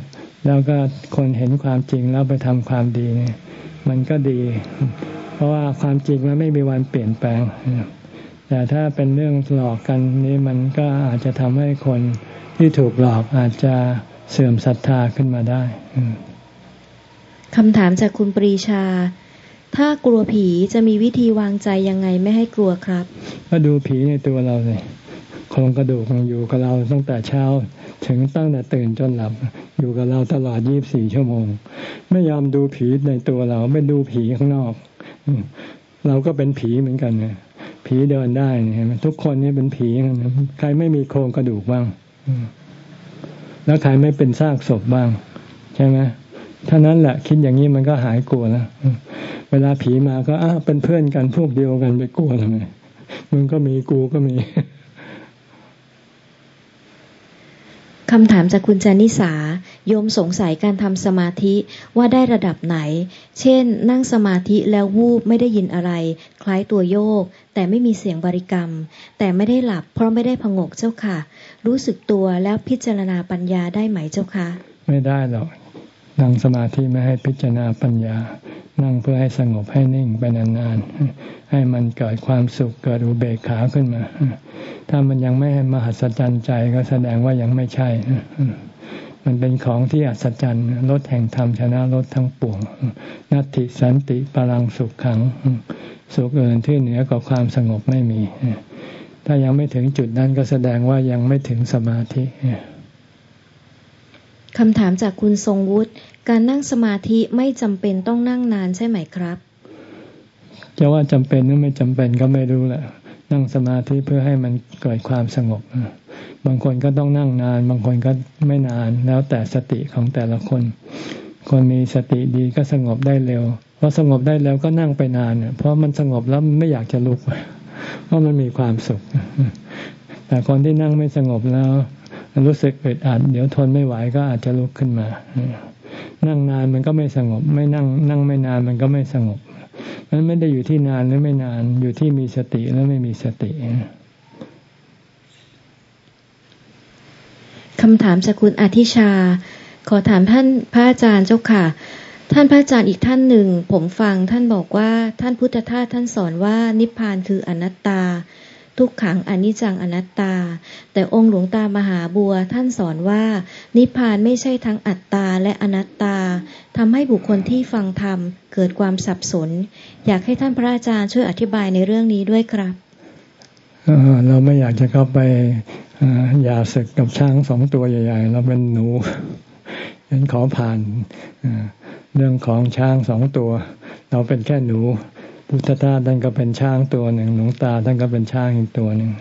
แล้วก็คนเห็นความจริงแล้วไปทำความดีเนี่ยมันก็ดี เพราะว่าความจริงมันไม่มีวันเปลี่ยนแปลง แต่ถ้าเป็นเรื่องหลอกกันนี้มันก็อาจจะทำให้คนที่ถูกหลอกอาจจะ เสื่อมศรัทธาขึ้นมาได้คำถามจากคุณปรีชา ถ้ากลัวผีจะมีวิธีวางใจยังไงไม่ให้กลัวครับ ก็ดูผีในตัวเราเลยโครงกระดูกมันอยู่กับเราตั้งแต่เช้า ถึงตั้งแต่ตื่นจนหลับ อยู่กับเราตลอดยี่บสี่ชั่วโมง ไม่ยอมดูผีในตัวเรา ไม่ดูผีข้างนอกเราก็เป็นผีเหมือนกันนะผีเดินได้เห็นไหมทุกคนนี่เป็นผีนะใครไม่มีโครงกระดูกบ้าง แล้วใครไม่เป็นซากศพบ้าง ใช่ไหมถ้านั้นแหละคิดอย่างนี้มันก็หายกลัวแล้วเวลาผีมาก็อ้าเป็นเพื่อนกันพวกเดียวกันไปกลัวทำไมมึงก็มีกูก็มีคำถามจากคุณจานิสาโยมสงสัยการทำสมาธิว่าได้ระดับไหน เช่น นั่งสมาธิแล้ววูบไม่ได้ยินอะไร คล้ายตัวโยก แต่ไม่มีเสียงบริกรรม แต่ไม่ได้หลับเพราะไม่ได้พงกเจ้าค่ะ รู้สึกตัวแล้วพิจารณาปัญญาได้ไหมเจ้าคะ ไม่ได้หรอกนั่งสมาธิไม่ให้พิจารณาปัญญา นั่งเพื่อให้สงบให้นิ่งไปนานๆ ให้มันเกิดความสุขเกิดอุเบกขาขึ้นมา ถ้ามันยังไม่มหัศจรรย์ใจก็แสดงว่ายังไม่ใช่ มันเป็นของที่อัศจรรย์ลดแห่งธรรมชนะลดทั้งปวง นัตติสันติพลังสุขขัง สุขอื่นที่เหนือกว่าความสงบไม่มี ถ้ายังไม่ถึงจุดนั้นก็แสดงว่ายังไม่ถึงสมาธิคำถามจากคุณทรงวุฒิการนั่งสมาธิไม่จำเป็นต้องนั่งนานใช่ไหมครับ จะว่าจำเป็นหรือไม่จำเป็นก็ไม่รู้แหละนั่งสมาธิเพื่อให้มันเกิดความสงบางคนก็ต้องนั่งนาน บางคนก็ไม่นานแล้วแต่สติของแต่ละคน คนมีสติดีก็สงบได้เร็วพอสงบได้แล้วก็นั่งไปนานเพราะมันสงบแล้วไม่อยากจะลุก เพราะมันมีความสุข แต่คนที่นั่งไม่สงบแล้ว รู้สึกอึดอัดเดี๋ยวทนไม่ไหวก็อาจจะลุกขึ้นมา นั่งนานมันก็ไม่สงบ ไม่นั่ง นั่งไม่นานมันก็ไม่สงบ มันไม่ได้อยู่ที่นานหรือไม่นาน อยู่ที่มีสติหรือไม่มีสติคำถามจากคุณอาทิชา ขอถามท่านพระอาจารย์เจ้าค่ะ ท่านพระอาจารย์อีกท่านหนึ่ง ผมฟังท่านบอกว่าท่านพุทธทาสท่านสอนว่านิพพานคืออนัตตา ทุกขังอนิจจังอนัตตา แต่องค์หลวงตามหาบัวท่านสอนว่า นิพพานไม่ใช่ทั้งอัตตาและอนัตตาทำให้บุคคลที่ฟังธรรมเกิดความสับสน อยากให้ท่านพระอาจารย์ช่วยอธิบายในเรื่องนี้ด้วยครับเราไม่อยากจะเข้าไปอย่าศึกกับช้างสองตัวใหญ่ ๆ เราเป็นหนูฉันขอผ่าน เรื่องของช้างสองตัว เราเป็นแค่หนู พุทธทาสท่านก็เป็นช้างตัวหนึ่งหลวงตาท่านก็เป็นช้างอีกตัวหนึ่ง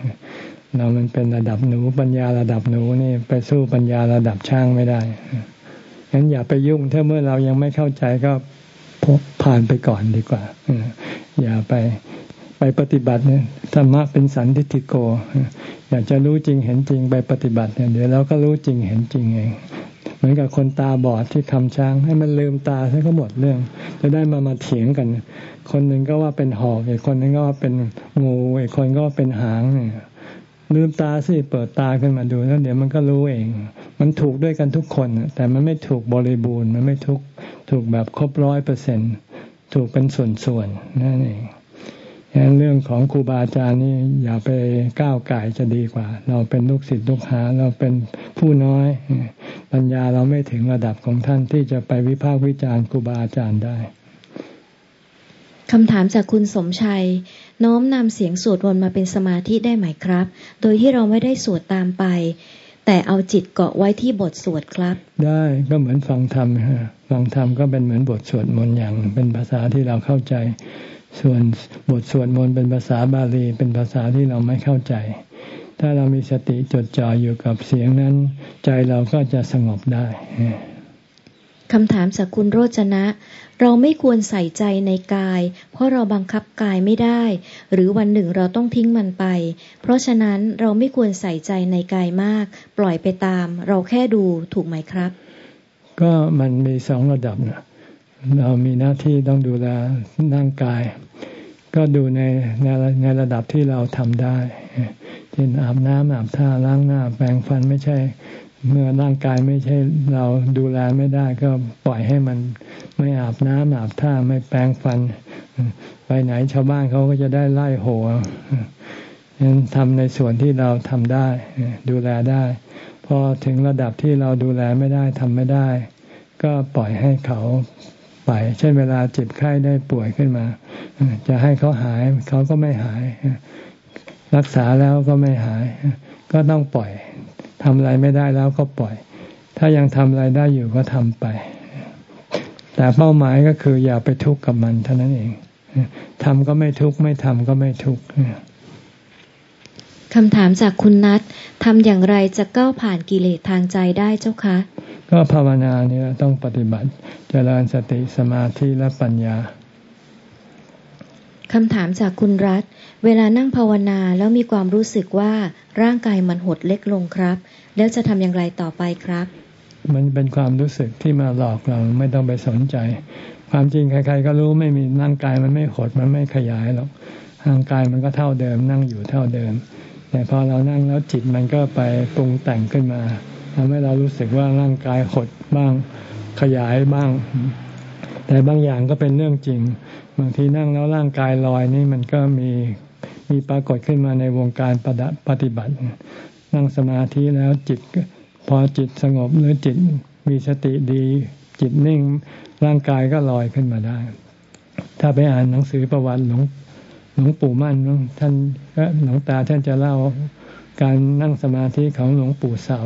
เรามันเป็นระดับหนูปัญญาระดับหนูนี่ไปสู้ปัญญาระดับช้างไม่ได้งั้นอย่าไปยุ่งถ้าเมื่อเรายังไม่เข้าใจก็พผ่านไปก่อนดีกว่าอย่าไปไปปฏิบัติเนี่ยธรรมะเป็นสันทิฏฐิโก อยากจะรู้จริงเห็นจริงไปปฏิบัติเนี่ยเดี๋ยวเราก็รู้จริงเห็นจริงเอง เหมือนกับคนตาบอดที่ทำช้าง ให้มันลืมตาซะก็หมดเรื่อง จะได้มามาเถียงกัน คนหนึ่งก็ว่าเป็นหอกอีกคนนึงก็ว่าเป็นงูอีกคนก็ว่าเป็นหางเนี่ยลืมตาสิเปิดตาขึ้นมาดูแล้วเดี๋ยวมันก็รู้เอง มันถูกด้วยกันทุกคน แต่มันไม่ถูกบริบูรณ์ มันไม่ถูกถูกแบบครบร้อยเปอร์เซ็นถูกเป็นส่วนๆนั่นเอง ฉะนั้นเรื่องของครูบาอาจารย์นี่อย่าไปก้าวไก่จะดีกว่า เราเป็นลูกศิษย์ลูกหา เราเป็นผู้น้อย ปัญญาเราไม่ถึงระดับของท่านที่จะไปวิพากษ์วิจารณ์ครูบาอาจารย์ได้คำถามจากคุณสมชัย น้อมนำเสียงสวดมนต์มาเป็นสมาธิได้ไหมครับ โดยที่เราไม่ได้สวดตามไป แต่เอาจิตเกาะไว้ที่บทสวดครับ ได้ก็เหมือนฟังธรรมฮะฟังธรรมก็เป็นเหมือนบทสวดมนต์อย่างเป็นภาษาที่เราเข้าใจ ส่วนบทสวดมนต์เป็นภาษาบาลีเป็นภาษาที่เราไม่เข้าใจ ถ้าเรามีสติจดจ่ออยู่กับเสียงนั้น ใจเราก็จะสงบได้คำถามจากคุณโรจนะ เราไม่ควรใส่ใจในกาย เพราะเราบังคับกายไม่ได้ หรือวันหนึ่งเราต้องทิ้งมันไป เพราะฉะนั้นเราไม่ควรใส่ใจในกายมาก ปล่อยไปตาม เราแค่ดูถูกไหมครับ ก็มันมีสองระดับนะเรามีหน้าที่ต้องดูแลร่างกาย ก็ดูในในในระดับที่เราทำได้เช่นอาบน้ำอาบท่าล้างหน้า แปรงฟันไม่ใช่ เมื่อร่างกายไม่ใช่เราดูแลไม่ได้ ก็ปล่อยให้มันไม่อาบน้ำอาบท่าไม่แปรงฟัน ไปไหนชาวบ้านเขาก็จะได้ไล่โหยังทำในส่วนที่เราทำได้ ดูแลได้พอถึงระดับที่เราดูแลไม่ได้ทำไม่ได้ ก็ปล่อยให้เขา ไป เช่นเวลาเจ็บไข้ได้ป่วยขึ้นมา จะให้เขาหายเขาก็ไม่หาย รักษาแล้วก็ไม่หาย ก็ต้องปล่อยทำอะไรไม่ได้แล้วก็ปล่อย ถ้ายังทำอะไรได้อยู่ก็ทำไป แต่เป้าหมายก็คืออย่าไปทุกข์กับมันเท่านั้นเองทำก็ไม่ทุกข์ไม่ทำก็ไม่ทุกข์ คำถามจากคุณนัททำอย่างไรจะก้าวผ่านกิเลสทางใจได้เจ้าคะ ก็ภาวนาเนี่ยต้องปฏิบัติจเจริญสติสมาธิและปัญญาคำถามจากคุณรัฐ เวลานั่งภาวนาแล้วมีความรู้สึกว่าร่างกายมันหดเล็กลงครับ แล้วจะทำอย่างไรต่อไปครับ มันเป็นความรู้สึกที่มาหลอกเราไม่ต้องไปสนใจ ความจริงใคร ๆ ก็รู้ไม่มีร่างกายมันไม่หดมันไม่ขยายหรอกร่างกายมันก็เท่าเดิม นั่งอยู่เท่าเดิม แต่พอเรานั่งแล้วจิตมันก็ไปปรุงแต่งขึ้นมาทำให้เรารู้สึกว่าร่างกายหดบ้างขยายบ้าง แต่บางอย่างก็เป็นเรื่องจริง บางทีนั่งแล้วร่างกายลอยนี่มันก็มีมีปรากฏขึ้นมาในวงการปฏิบัติ นั่งสมาธิแล้วจิตพอจิตสงบหรือจิตมีสติดีจิตนิ่งร่างกายก็ลอยขึ้นมาได้ ถ้าไปอ่านหนังสือประวัติหลวง หลวงปู่มั่นท่านหลวงตาท่านจะเล่าการนั่งสมาธิของหลวงปู่เสา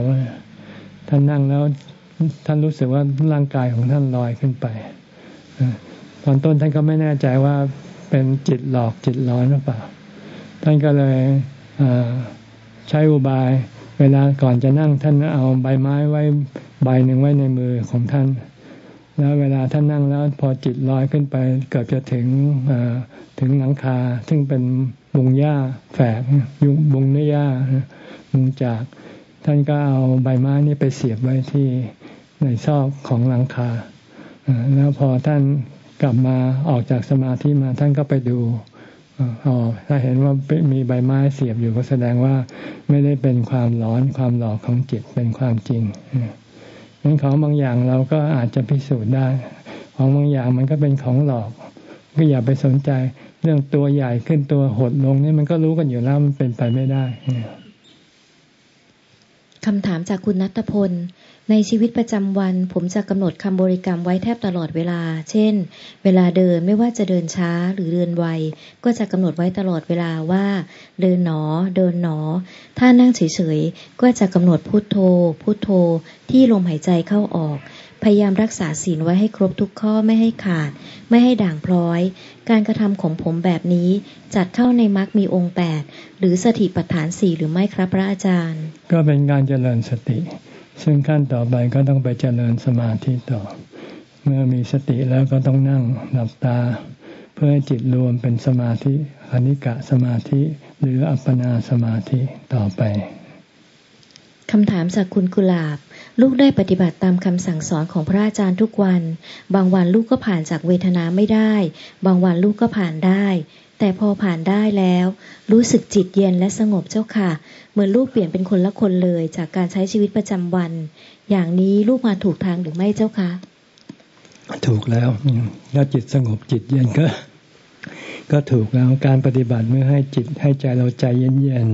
ท่านนั่งแล้วท่านรู้สึกว่าร่างกายของท่านลอยขึ้นไปตอนต้นท่านก็ไม่แน่ใจว่าเป็นจิตหลอกจิตร้อนหรือเปล่า ท่านก็เลยใช้อุบาย เวลาก่อนจะนั่งท่านเอาใบไม้ไว้ใบหนึ่งไว้ในมือของท่าน แล้วเวลาท่านนั่งแล้วพอจิตลอยขึ้นไป เกือบจะถึงถึงหลังคา ซึ่งเป็นบุงหญ้าแฝกยุงบุงเนื้อหญ้ามุงจาก ท่านก็เอาใบไม้นี่ไปเสียบไว้ที่ในซอกของหลังคา แล้วพอท่านกลับมาออกจากสมาธิมาท่านก็ไปดูอ๋อถ้าเห็นว่ามีใบไม้เสียบอยู่ก็แสดงว่าไม่ได้เป็นความร้อนความหลอกของจิตเป็นความจริง เหมือนของบางอย่างเราก็อาจจะพิสูจน์ได้ ของบางอย่างมันก็เป็นของหลอก ก็อย่าไปสนใจ เรื่องตัวใหญ่ขึ้นตัวหดลงนี่มันก็รู้กันอยู่แล้วมันเป็นไปไม่ได้คำถามจากคุณนัทพล ในชีวิตประจำวัน ผมจะกำหนดคำบริกรรมไว้แทบตลอดเวลา เช่น เวลาเดินไม่ว่าจะเดินช้าหรือเดินไว ก็จะกำหนดไว้ตลอดเวลาว่า เดินหนอ เดินหนอ ถ้านั่งเฉยๆ ก็จะกำหนดพุโทโธ พุโทโธ ที่ลมหายใจเข้าออก พยายามรักษาศีลไว้ให้ครบทุกข้อไม่ให้ขาด ไม่ให้ด่างพร้อย การกระทำของผมแบบนี้ จัดเข้าในมรรคมีองค์แปดหรือสติปัฏฐานสี่หรือไม่ครับพระอาจารย์ ก็เป็นการเจริญสติ ซึ่งขั้นต่อไปก็ต้องไปเจริญสมาธิต่อ เมื่อมีสติแล้วก็ต้องนั่งหลับตา เพื่อให้จิตรวมเป็นสมาธิอนิกะสมาธิหรืออัปปนาสมาธิต่อไปคำถามจากคุณกุลาบ ลูกได้ปฏิบัติตามคำสั่งสอนของพระอาจารย์ทุกวัน บางวันลูกก็ผ่านจากเวทนาไม่ได้ บางวันลูกก็ผ่านได้ แต่พอผ่านได้แล้ว รู้สึกจิตเย็นและสงบเจ้าค่ะ เหมือนลูกเปลี่ยนเป็นคนละคนเลยจากการใช้ชีวิตประจำวัน อย่างนี้ลูกมาถูกทางหรือไม่เจ้าคะถูกแล้วแล้วจิตสงบจิตเย็นก็ ก็ถูกแล้วการปฏิบัติเมื่อให้จิตให้ใจเราใจเย็น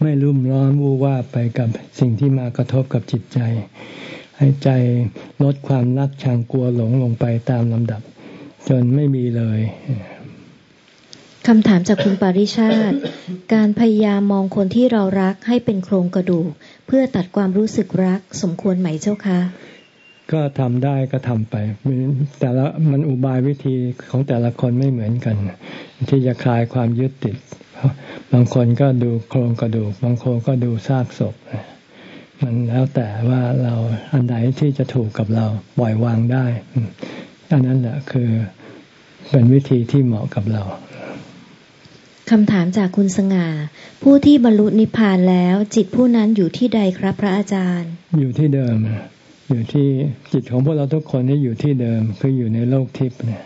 ไม่รุ่มร้อนวูว่าไปกับสิ่งที่มากระทบกับจิตใจ ให้ใจลดความรักชังกลัวหลงลงไปตามลำดับ จนไม่มีเลย คำถามจากคุณปาริชาติ การพยายามมองคนที่เรารักให้เป็นโครงกระดูก เพื่อตัดความรู้สึกรักสมควรไหมเจ้าคะ ก็ทำได้ก็ทำไป แต่ละมันอุบายวิธีของแต่ละคนไม่เหมือนกัน ที่จะคลายความยึดติด บางคนก็ดูโครงกระดูก บางคนก็ดูซากศพ มันแล้วแต่ว่าเราอันไหนที่จะถูกกับเราปล่อยวางได้อันนั้นแหละคือเป็นวิธีที่เหมาะกับเรา คำถามจากคุณสง่า ผู้ที่บรรลุนิพพานแล้ว จิตผู้นั้นอยู่ที่ใดครับพระอาจารย์ อยู่ที่เดิม อยู่ที่จิตของพวกเราทุกคนนี่อยู่ที่เดิมคืออยู่ในโลกทิพย์เนี่ย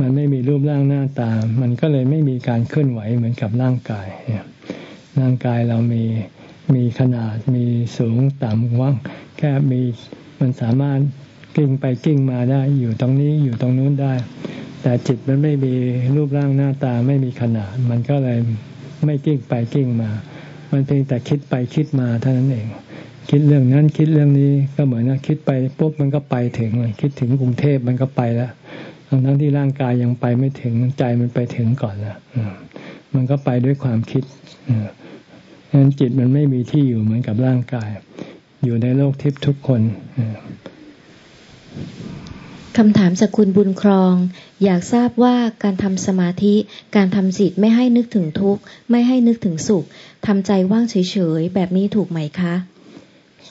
มันไม่มีรูปร่างหน้าตา มันก็เลยไม่มีการเคลื่อนไหวเหมือนกับร่างกายร่างกายเรามีมีขนาดมีสูงต่ำว่างแค่มีมันสามารถกิ้งไปกิ้งมาได้ อยู่ตรงนี้อยู่ตรงนู้นได้ แต่จิตมันไม่มีรูปร่างหน้าตาไม่มีขนาด มันก็เลยไม่กิ้งไปกิ้งมา มันเพียงแต่คิดไปคิดมาเท่านั้นเอง คิดเรื่องนั้นคิดเรื่องนี้ก็เหมือนนะคิดไปปุ๊บมันก็ไปถึงเลยคิดถึงกรุงเทพมันก็ไปแล้วทั้งทั้งที่ร่างกายยังไปไม่ถึงใจมันไปถึงก่อนแล้วมันก็ไปด้วยความคิดฉะนั้นจิตมันไม่มีที่อยู่เหมือนกับร่างกาย อยู่ในโลกทิพย์ทุกคน คำถามจากคุณบุญครอง อยากทราบว่าการทำสมาธิ การทำจิตไม่ให้นึกถึงทุกข์ ไม่ให้นึกถึงสุขทำใจว่างเฉยๆ แบบนี้ถูกไหมคะ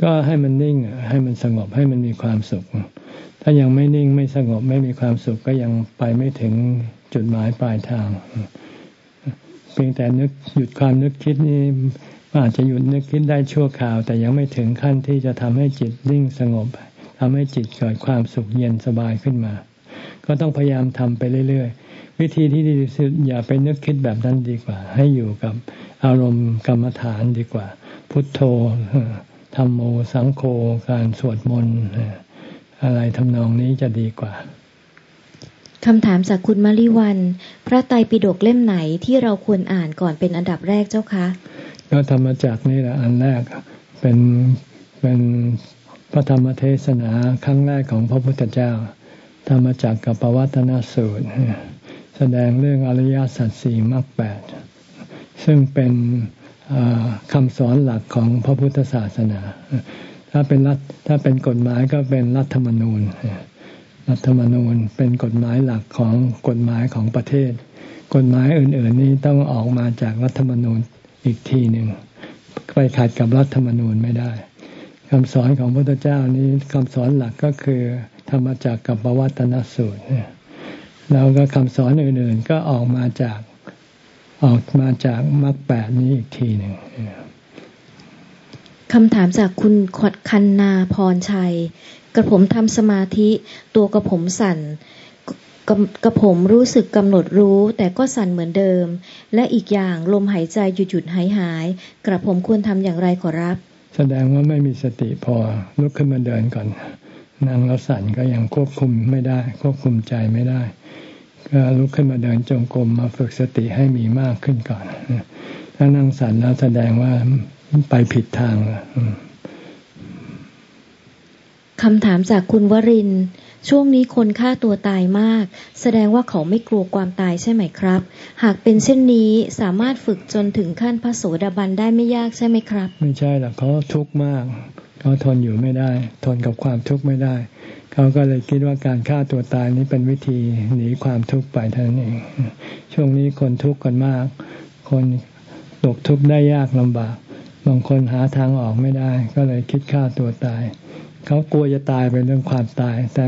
ก็ให้มันนิ่งให้มันสงบให้มันมีความสุข ถ้ายังไม่นิ่งไม่สงบไม่มีความสุขก็ยังไปไม่ถึงจุดหมายปลายทางเพียงแต่นึกหยุดความนึกคิดนี้อาจจะหยุดนึกคิดได้ชั่วคราว แต่ยังไม่ถึงขั้นที่จะทำให้จิตนิ่งสงบ ทำให้จิตเกิดความสุขเย็นสบายขึ้นมา ก็ต้องพยายามทำไปเรื่อย ๆ วิธีที่ดีที่สุดอย่าไปนึกคิดแบบนั้นดีกว่า ให้อยู่กับอารมณ์กรรมฐานดีกว่า พุทโธธรรมโมสังโฆการสวดมนต์อะไรทำนองนี้จะดีกว่าคำถามจากคุณมาริวัน พระไตรปิฎกเล่มไหนที่เราควรอ่านก่อนเป็นอันดับแรกเจ้าคะ ก็ธรรมจักนี่แหละอันแรกเป็นเป็น พระธรรมเทศนาครั้งแรกของพระพุทธเจ้า ธรรมจักกับปวัตนสูตร แสดงเรื่องอริยสัจสี่มรรคแปดซึ่งเป็นคำสอนหลักของพระพุทธศาสนา ถ้าเป็นรัฐถ้าเป็นกฎหมายก็เป็นรัฐธรรมนูญ รัฐธรรมนูญเป็นกฎหมายหลักของกฎหมายของประเทศ กฎหมายอื่น ๆ นี้ต้องออกมาจากรัฐธรรมนูญอีกทีหนึ่งไปขัดกับรัฐธรรมนูญไม่ได้ คำสอนของพระพุทธเจ้านี้คำสอนหลักก็คือธรรมจักกับปวัตนสูตรแล้วก็คำสอนอื่น ๆ ก็ออกมาจากออกมาจากมรรคแปดนี้อีกทีหนึ่งคำถามจากคุณขดคันนาพรชัย กระผมทำสมาธิตัวกระผมสั่นกระผมรู้สึกกำหนดรู้ แต่ก็สั่นเหมือนเดิม และอีกอย่างลมหายใจหยุดหยุดหายหาย กระผมควรทำอย่างไรขอรับ แสดงว่าไม่มีสติพอลุกขึ้นมาเดินก่อน นั่งแล้วสั่นก็ยังควบคุมไม่ได้ ควบคุมใจไม่ได้ ก็ลุกขึ้นมาเดินจงกรมมาฝึกสติให้มีมากขึ้นก่อนถ้านั่งสั่นแล้วแสดงว่าไปผิดทางคำถามจากคุณวริน ช่วงนี้คนฆ่าตัวตายมาก แสดงว่าเขาไม่กลัวความตายใช่ไหมครับ หากเป็นเช่นนี้สามารถฝึกจนถึงขั้นพระโสดาบันได้ไม่ยากใช่ไหมครับ ไม่ใช่หรอกเขาทุกข์มากเขาทนอยู่ไม่ได้ ทนกับความทุกข์ไม่ได้ เขาก็เลยคิดว่าการฆ่าตัวตายนี้เป็นวิธีหนีความทุกข์ไปเท่านั้นเอง ช่วงนี้คนทุกข์กันมาก คนตกทุกข์ได้ยากลำบาก บางคนหาทางออกไม่ได้ ก็เลยคิดฆ่าตัวตาย เขากลัวจะตายเป็นเรื่องความตาย แต่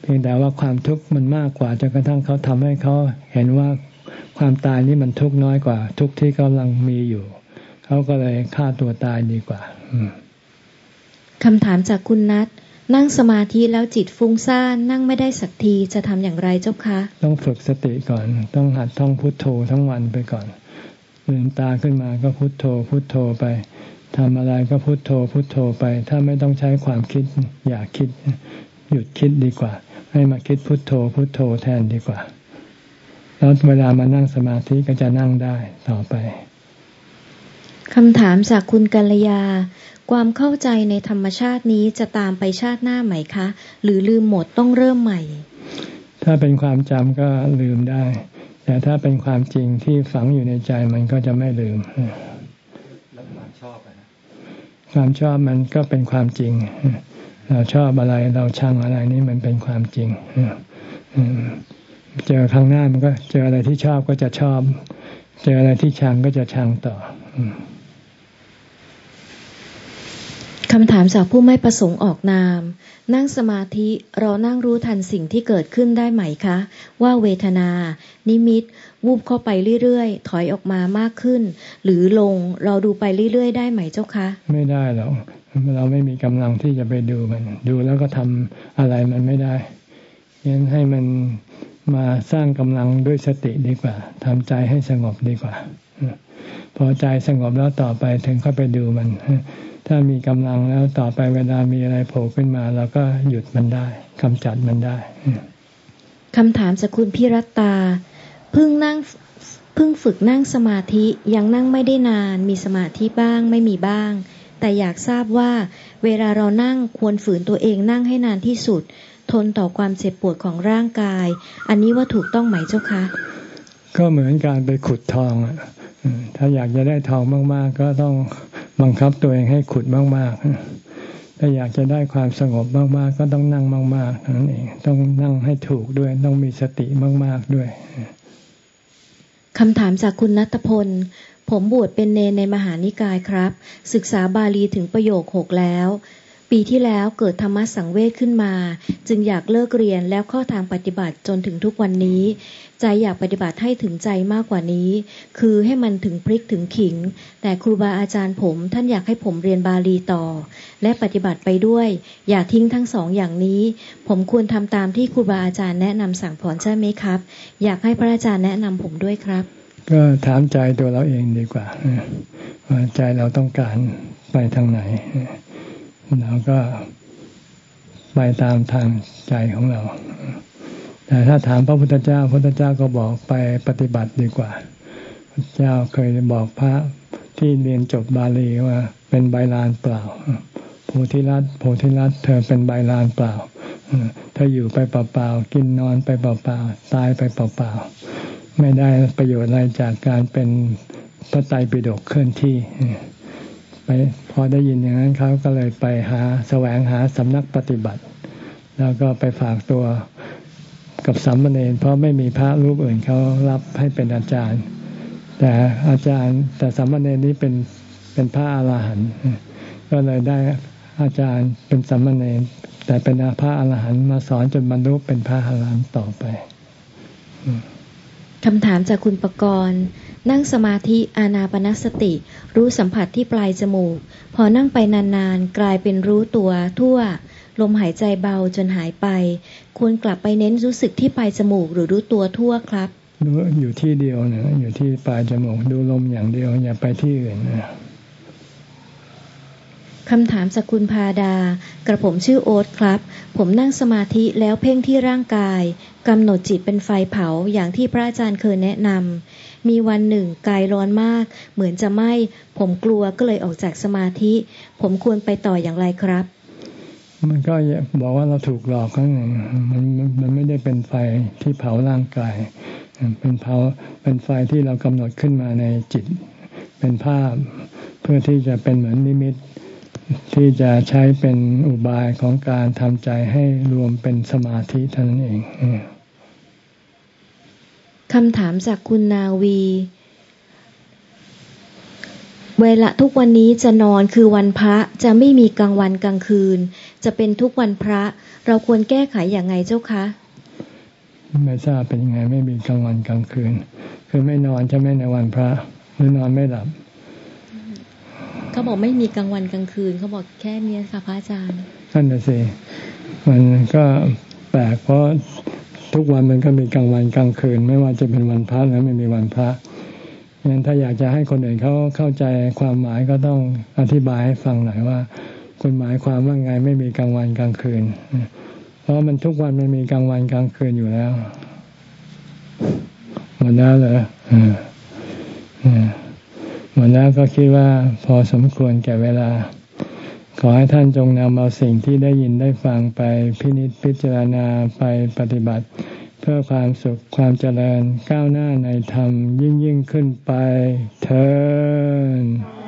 เพียงแต่ว่าความทุกข์มันมากกว่าจนกระทั่งเขาทำให้เขาเห็นว่าความตายนี่มันทุกข์น้อยกว่า ทุกข์ที่กำลังมีอยู่ เขาก็เลยฆ่าตัวตายดีกว่าคำถามจากคุณนัทนั่งสมาธิแล้วจิตฟุ้งซ่านนั่งไม่ได้สักทีจะทำอย่างไรเจ้าคะ ต้องฝึกสติก่อน ต้องหัดท่องพุทโธทั้งวันไปก่อนลืมตาขึ้นมาก็พุทโธพุทโธไป ทำอะไรก็พุโทโธพุโทโธไป ถ้าไม่ต้องใช้ความคิดอย่าคิด หยุดคิดดีกว่า ให้มาคิดพุโทโธพุโทโธแทนดีกว่า แล้วเวลามานั่งสมาธิก็จะนั่งได้ต่อไปคำถามจากคุณกัลยา ความเข้าใจในธรรมชาตินี้จะตามไปชาติหน้าไหมคะ หรือลืมหมดต้องเริ่มใหม่ ถ้าเป็นความจำก็ลืมได้ แต่ถ้าเป็นความจริงที่ฝังอยู่ในใจมันก็จะไม่ลืม ความชอบมันก็เป็นความจริง เราชอบอะไรเราชังอะไรนี่มันเป็นความจริงเจอครั้งหน้ามันก็เจออะไรที่ชอบก็จะชอบ เจออะไรที่ชังก็จะชังต่อ คำถามจากผู้ไม่ประสงค์ออกนาม นั่งสมาธิเรานั่งรู้ทันสิ่งที่เกิดขึ้นได้ไหมคะ ว่าเวทนา นิมิต วูบเข้าไปเรื่อยๆ ถอยออกมามากขึ้น หรือลงเราดูไปเรื่อยๆ ได้ไหมเจ้าคะ ไม่ได้หรอกเราไม่มีกำลังที่จะไปดูมัน ดูแล้วก็ทำอะไรมันไม่ได้ยังให้มันมาสร้างกำลังด้วยสติดีกว่าทำใจให้สงบดีกว่า พอใจสงบแล้วต่อไปถึงเข้าไปดูมัน ถ้ามีกำลังแล้วต่อไปเวลามีอะไรโผล่ขึ้นมาเราก็หยุดมันได้กำจัดมันได้คำถามจากคุณพิรัตตาเพิ่งนั่งเพิ่งฝึกนั่งสมาธิยังนั่งไม่ได้นาน มีสมาธิบ้างไม่มีบ้าง แต่อยากทราบว่า เวลาเรานั่งควรฝืนตัวเองนั่งให้นานที่สุด ทนต่อความเจ็บปวดของร่างกาย อันนี้ว่าถูกต้องไหมเจ้าคะ ก็เหมือนการไปขุดทองอะถ้าอยากจะได้ทองมาก ๆ ก็ต้องบังคับตัวเองให้ขุดมาก ๆ ถ้าอยากจะได้ความสงบมาก ๆ ก็ต้องนั่งมากๆนั่นเองต้องนั่งให้ถูกด้วย ต้องมีสติมาก ๆ ด้วยคำถามจากคุณนัทพล ผมบวชเป็นเนในมหานิกายครับ ศึกษาบาลีถึงประโยคหกแล้ว ปีที่แล้วเกิดธรรมะสังเวชขึ้นมา จึงอยากเลิกเรียนแล้วข้อทางปฏิบัติจนถึงทุกวันนี้ ใจอยากปฏิบัติให้ถึงใจมากกว่านี้ คือให้มันถึงพริกถึงขิง แต่ครูบาอาจารย์ผมท่านอยากให้ผมเรียนบาลีต่อ และปฏิบัติไปด้วย อย่าทิ้งทั้งสองอย่างนี้ ผมควรทำตามที่ครูบาอาจารย์แนะนำสั่งผอนใช่ไหมครับ อยากให้พระอาจารย์แนะนำผมด้วยครับ ก็ถามใจตัวเราเองดีกว่าว่าใจเราต้องการไปทางไหน เราก็ไปตามทางใจของเรา แต่ถ้าถามพระพุทธเจ้า พระพุทธเจ้าก็บอกไปปฏิบัติดีกว่า พระเจ้าเคยบอกพระที่เรียนจบบาลีว่า เป็นใบลานเปล่า โพธิรัตโพธิรัตเธอเป็นใบลานเปล่า เธออยู่ไปเปล่าๆ กินนอนไปเปล่าๆ ตายไปเปล่าๆ ไม่ได้ประโยชน์อะไรจากการเป็นพระไตรปิฎกเคลื่อนที่ ไปพอได้ยินอย่างนั้นเขาก็เลยไปหาแสวงหาสำนักปฏิบัติ แล้วก็ไปฝากตัวกับสามเณรเพราะไม่มีพระรูปอื่นเขารับให้เป็นอาจารย์ แต่อาจารย์แต่สามเณรนี้เป็นเป็นพระอาหารหันต์ก็เลยได้อาจารย์เป็นสามเณรแต่เป็นพระอาหารหันต์มาสอนจนบรรลุเป็นพระอาหารหันต์ต่อไปคำถามจากคุณประกรณ์ นั่งสมาธิอานาปนสติ รู้สัมผัสที่ปลายจมูก พอนั่งไปนานๆ กลายเป็นรู้ตัวทั่ว ลมหายใจเบาจนหายไป ควรกลับไปเน้นรู้สึกที่ปลายจมูกหรือรู้ตัวทั่วครับรู้อยู่ที่เดียวเนี่ยอยู่ที่ปลายจมูกดูลมอย่างเดียวอย่าไปที่อื่นนะ คำถามสกุลพาดา กระผมชื่อโอ๊ตครับ ผมนั่งสมาธิแล้วเพ่งที่ร่างกายกำหนดจิตเป็นไฟเผาอย่างที่พระอาจารย์เคยแนะนำมีวันหนึ่งกายร้อนมาก เหมือนจะไหม้ผมกลัวก็เลยออกจากสมาธิ ผมควรไปต่ออย่างไรครับ มันก็บอกว่าเราถูกหลอกข้างหนึ่งมันมันไม่ได้เป็นไฟที่เผาร่างกาย เป็นเผาเป็นไฟที่เรากำหนดขึ้นมาในจิต เป็นภาพเพื่อที่จะเป็นเหมือนนิมิต ที่จะใช้เป็นอุบายของการทำใจให้รวมเป็นสมาธิเท่านั้นเองคำถามจากคุณนาวี เวลาทุกวันนี้จะนอนคือวันพระจะไม่มีกลางวันกลางคืน จะเป็นทุกวันพระ เราควรแก้ไขอย่างไงเจ้าคะไม่ทราบเป็นยังไงไม่มีกลางวันกลางคืน คือไม่นอนจะไม่ในวันพระ หรือนอนไม่หลับ เขาบอกไม่มีกลางวันกลางคืนเขาบอกแค่นี้ค่ะพระอาจารย์นั่นน่ะสิมันก็แปลกเพราะทุกวันมันก็มีกลางวันกลางคืน ไม่ว่าจะเป็นวันพระหรือไม่มีวันพระงั้นถ้าอยากจะให้คนอื่นเขาเข้าใจความหมายก็ต้องอธิบายให้ฟังหน่อยว่าคุณหมายความว่าไงไม่มีกลางวันกลางคืน เพราะมันทุกวันมันมีกลางวันกลางคืนอยู่แล้วหมดแล้วเหรออ่า หมดแล้วก็คิดว่าพอสมควรแก่เวลา ขอให้ท่านจงนำเอาสิ่งที่ได้ยินได้ฟังไปพินิจพิจารณาไปปฏิบัติ เพื่อความสุขความเจริญก้าวหน้าในธรรมยิ่งยิ่งขึ้นไปเธอ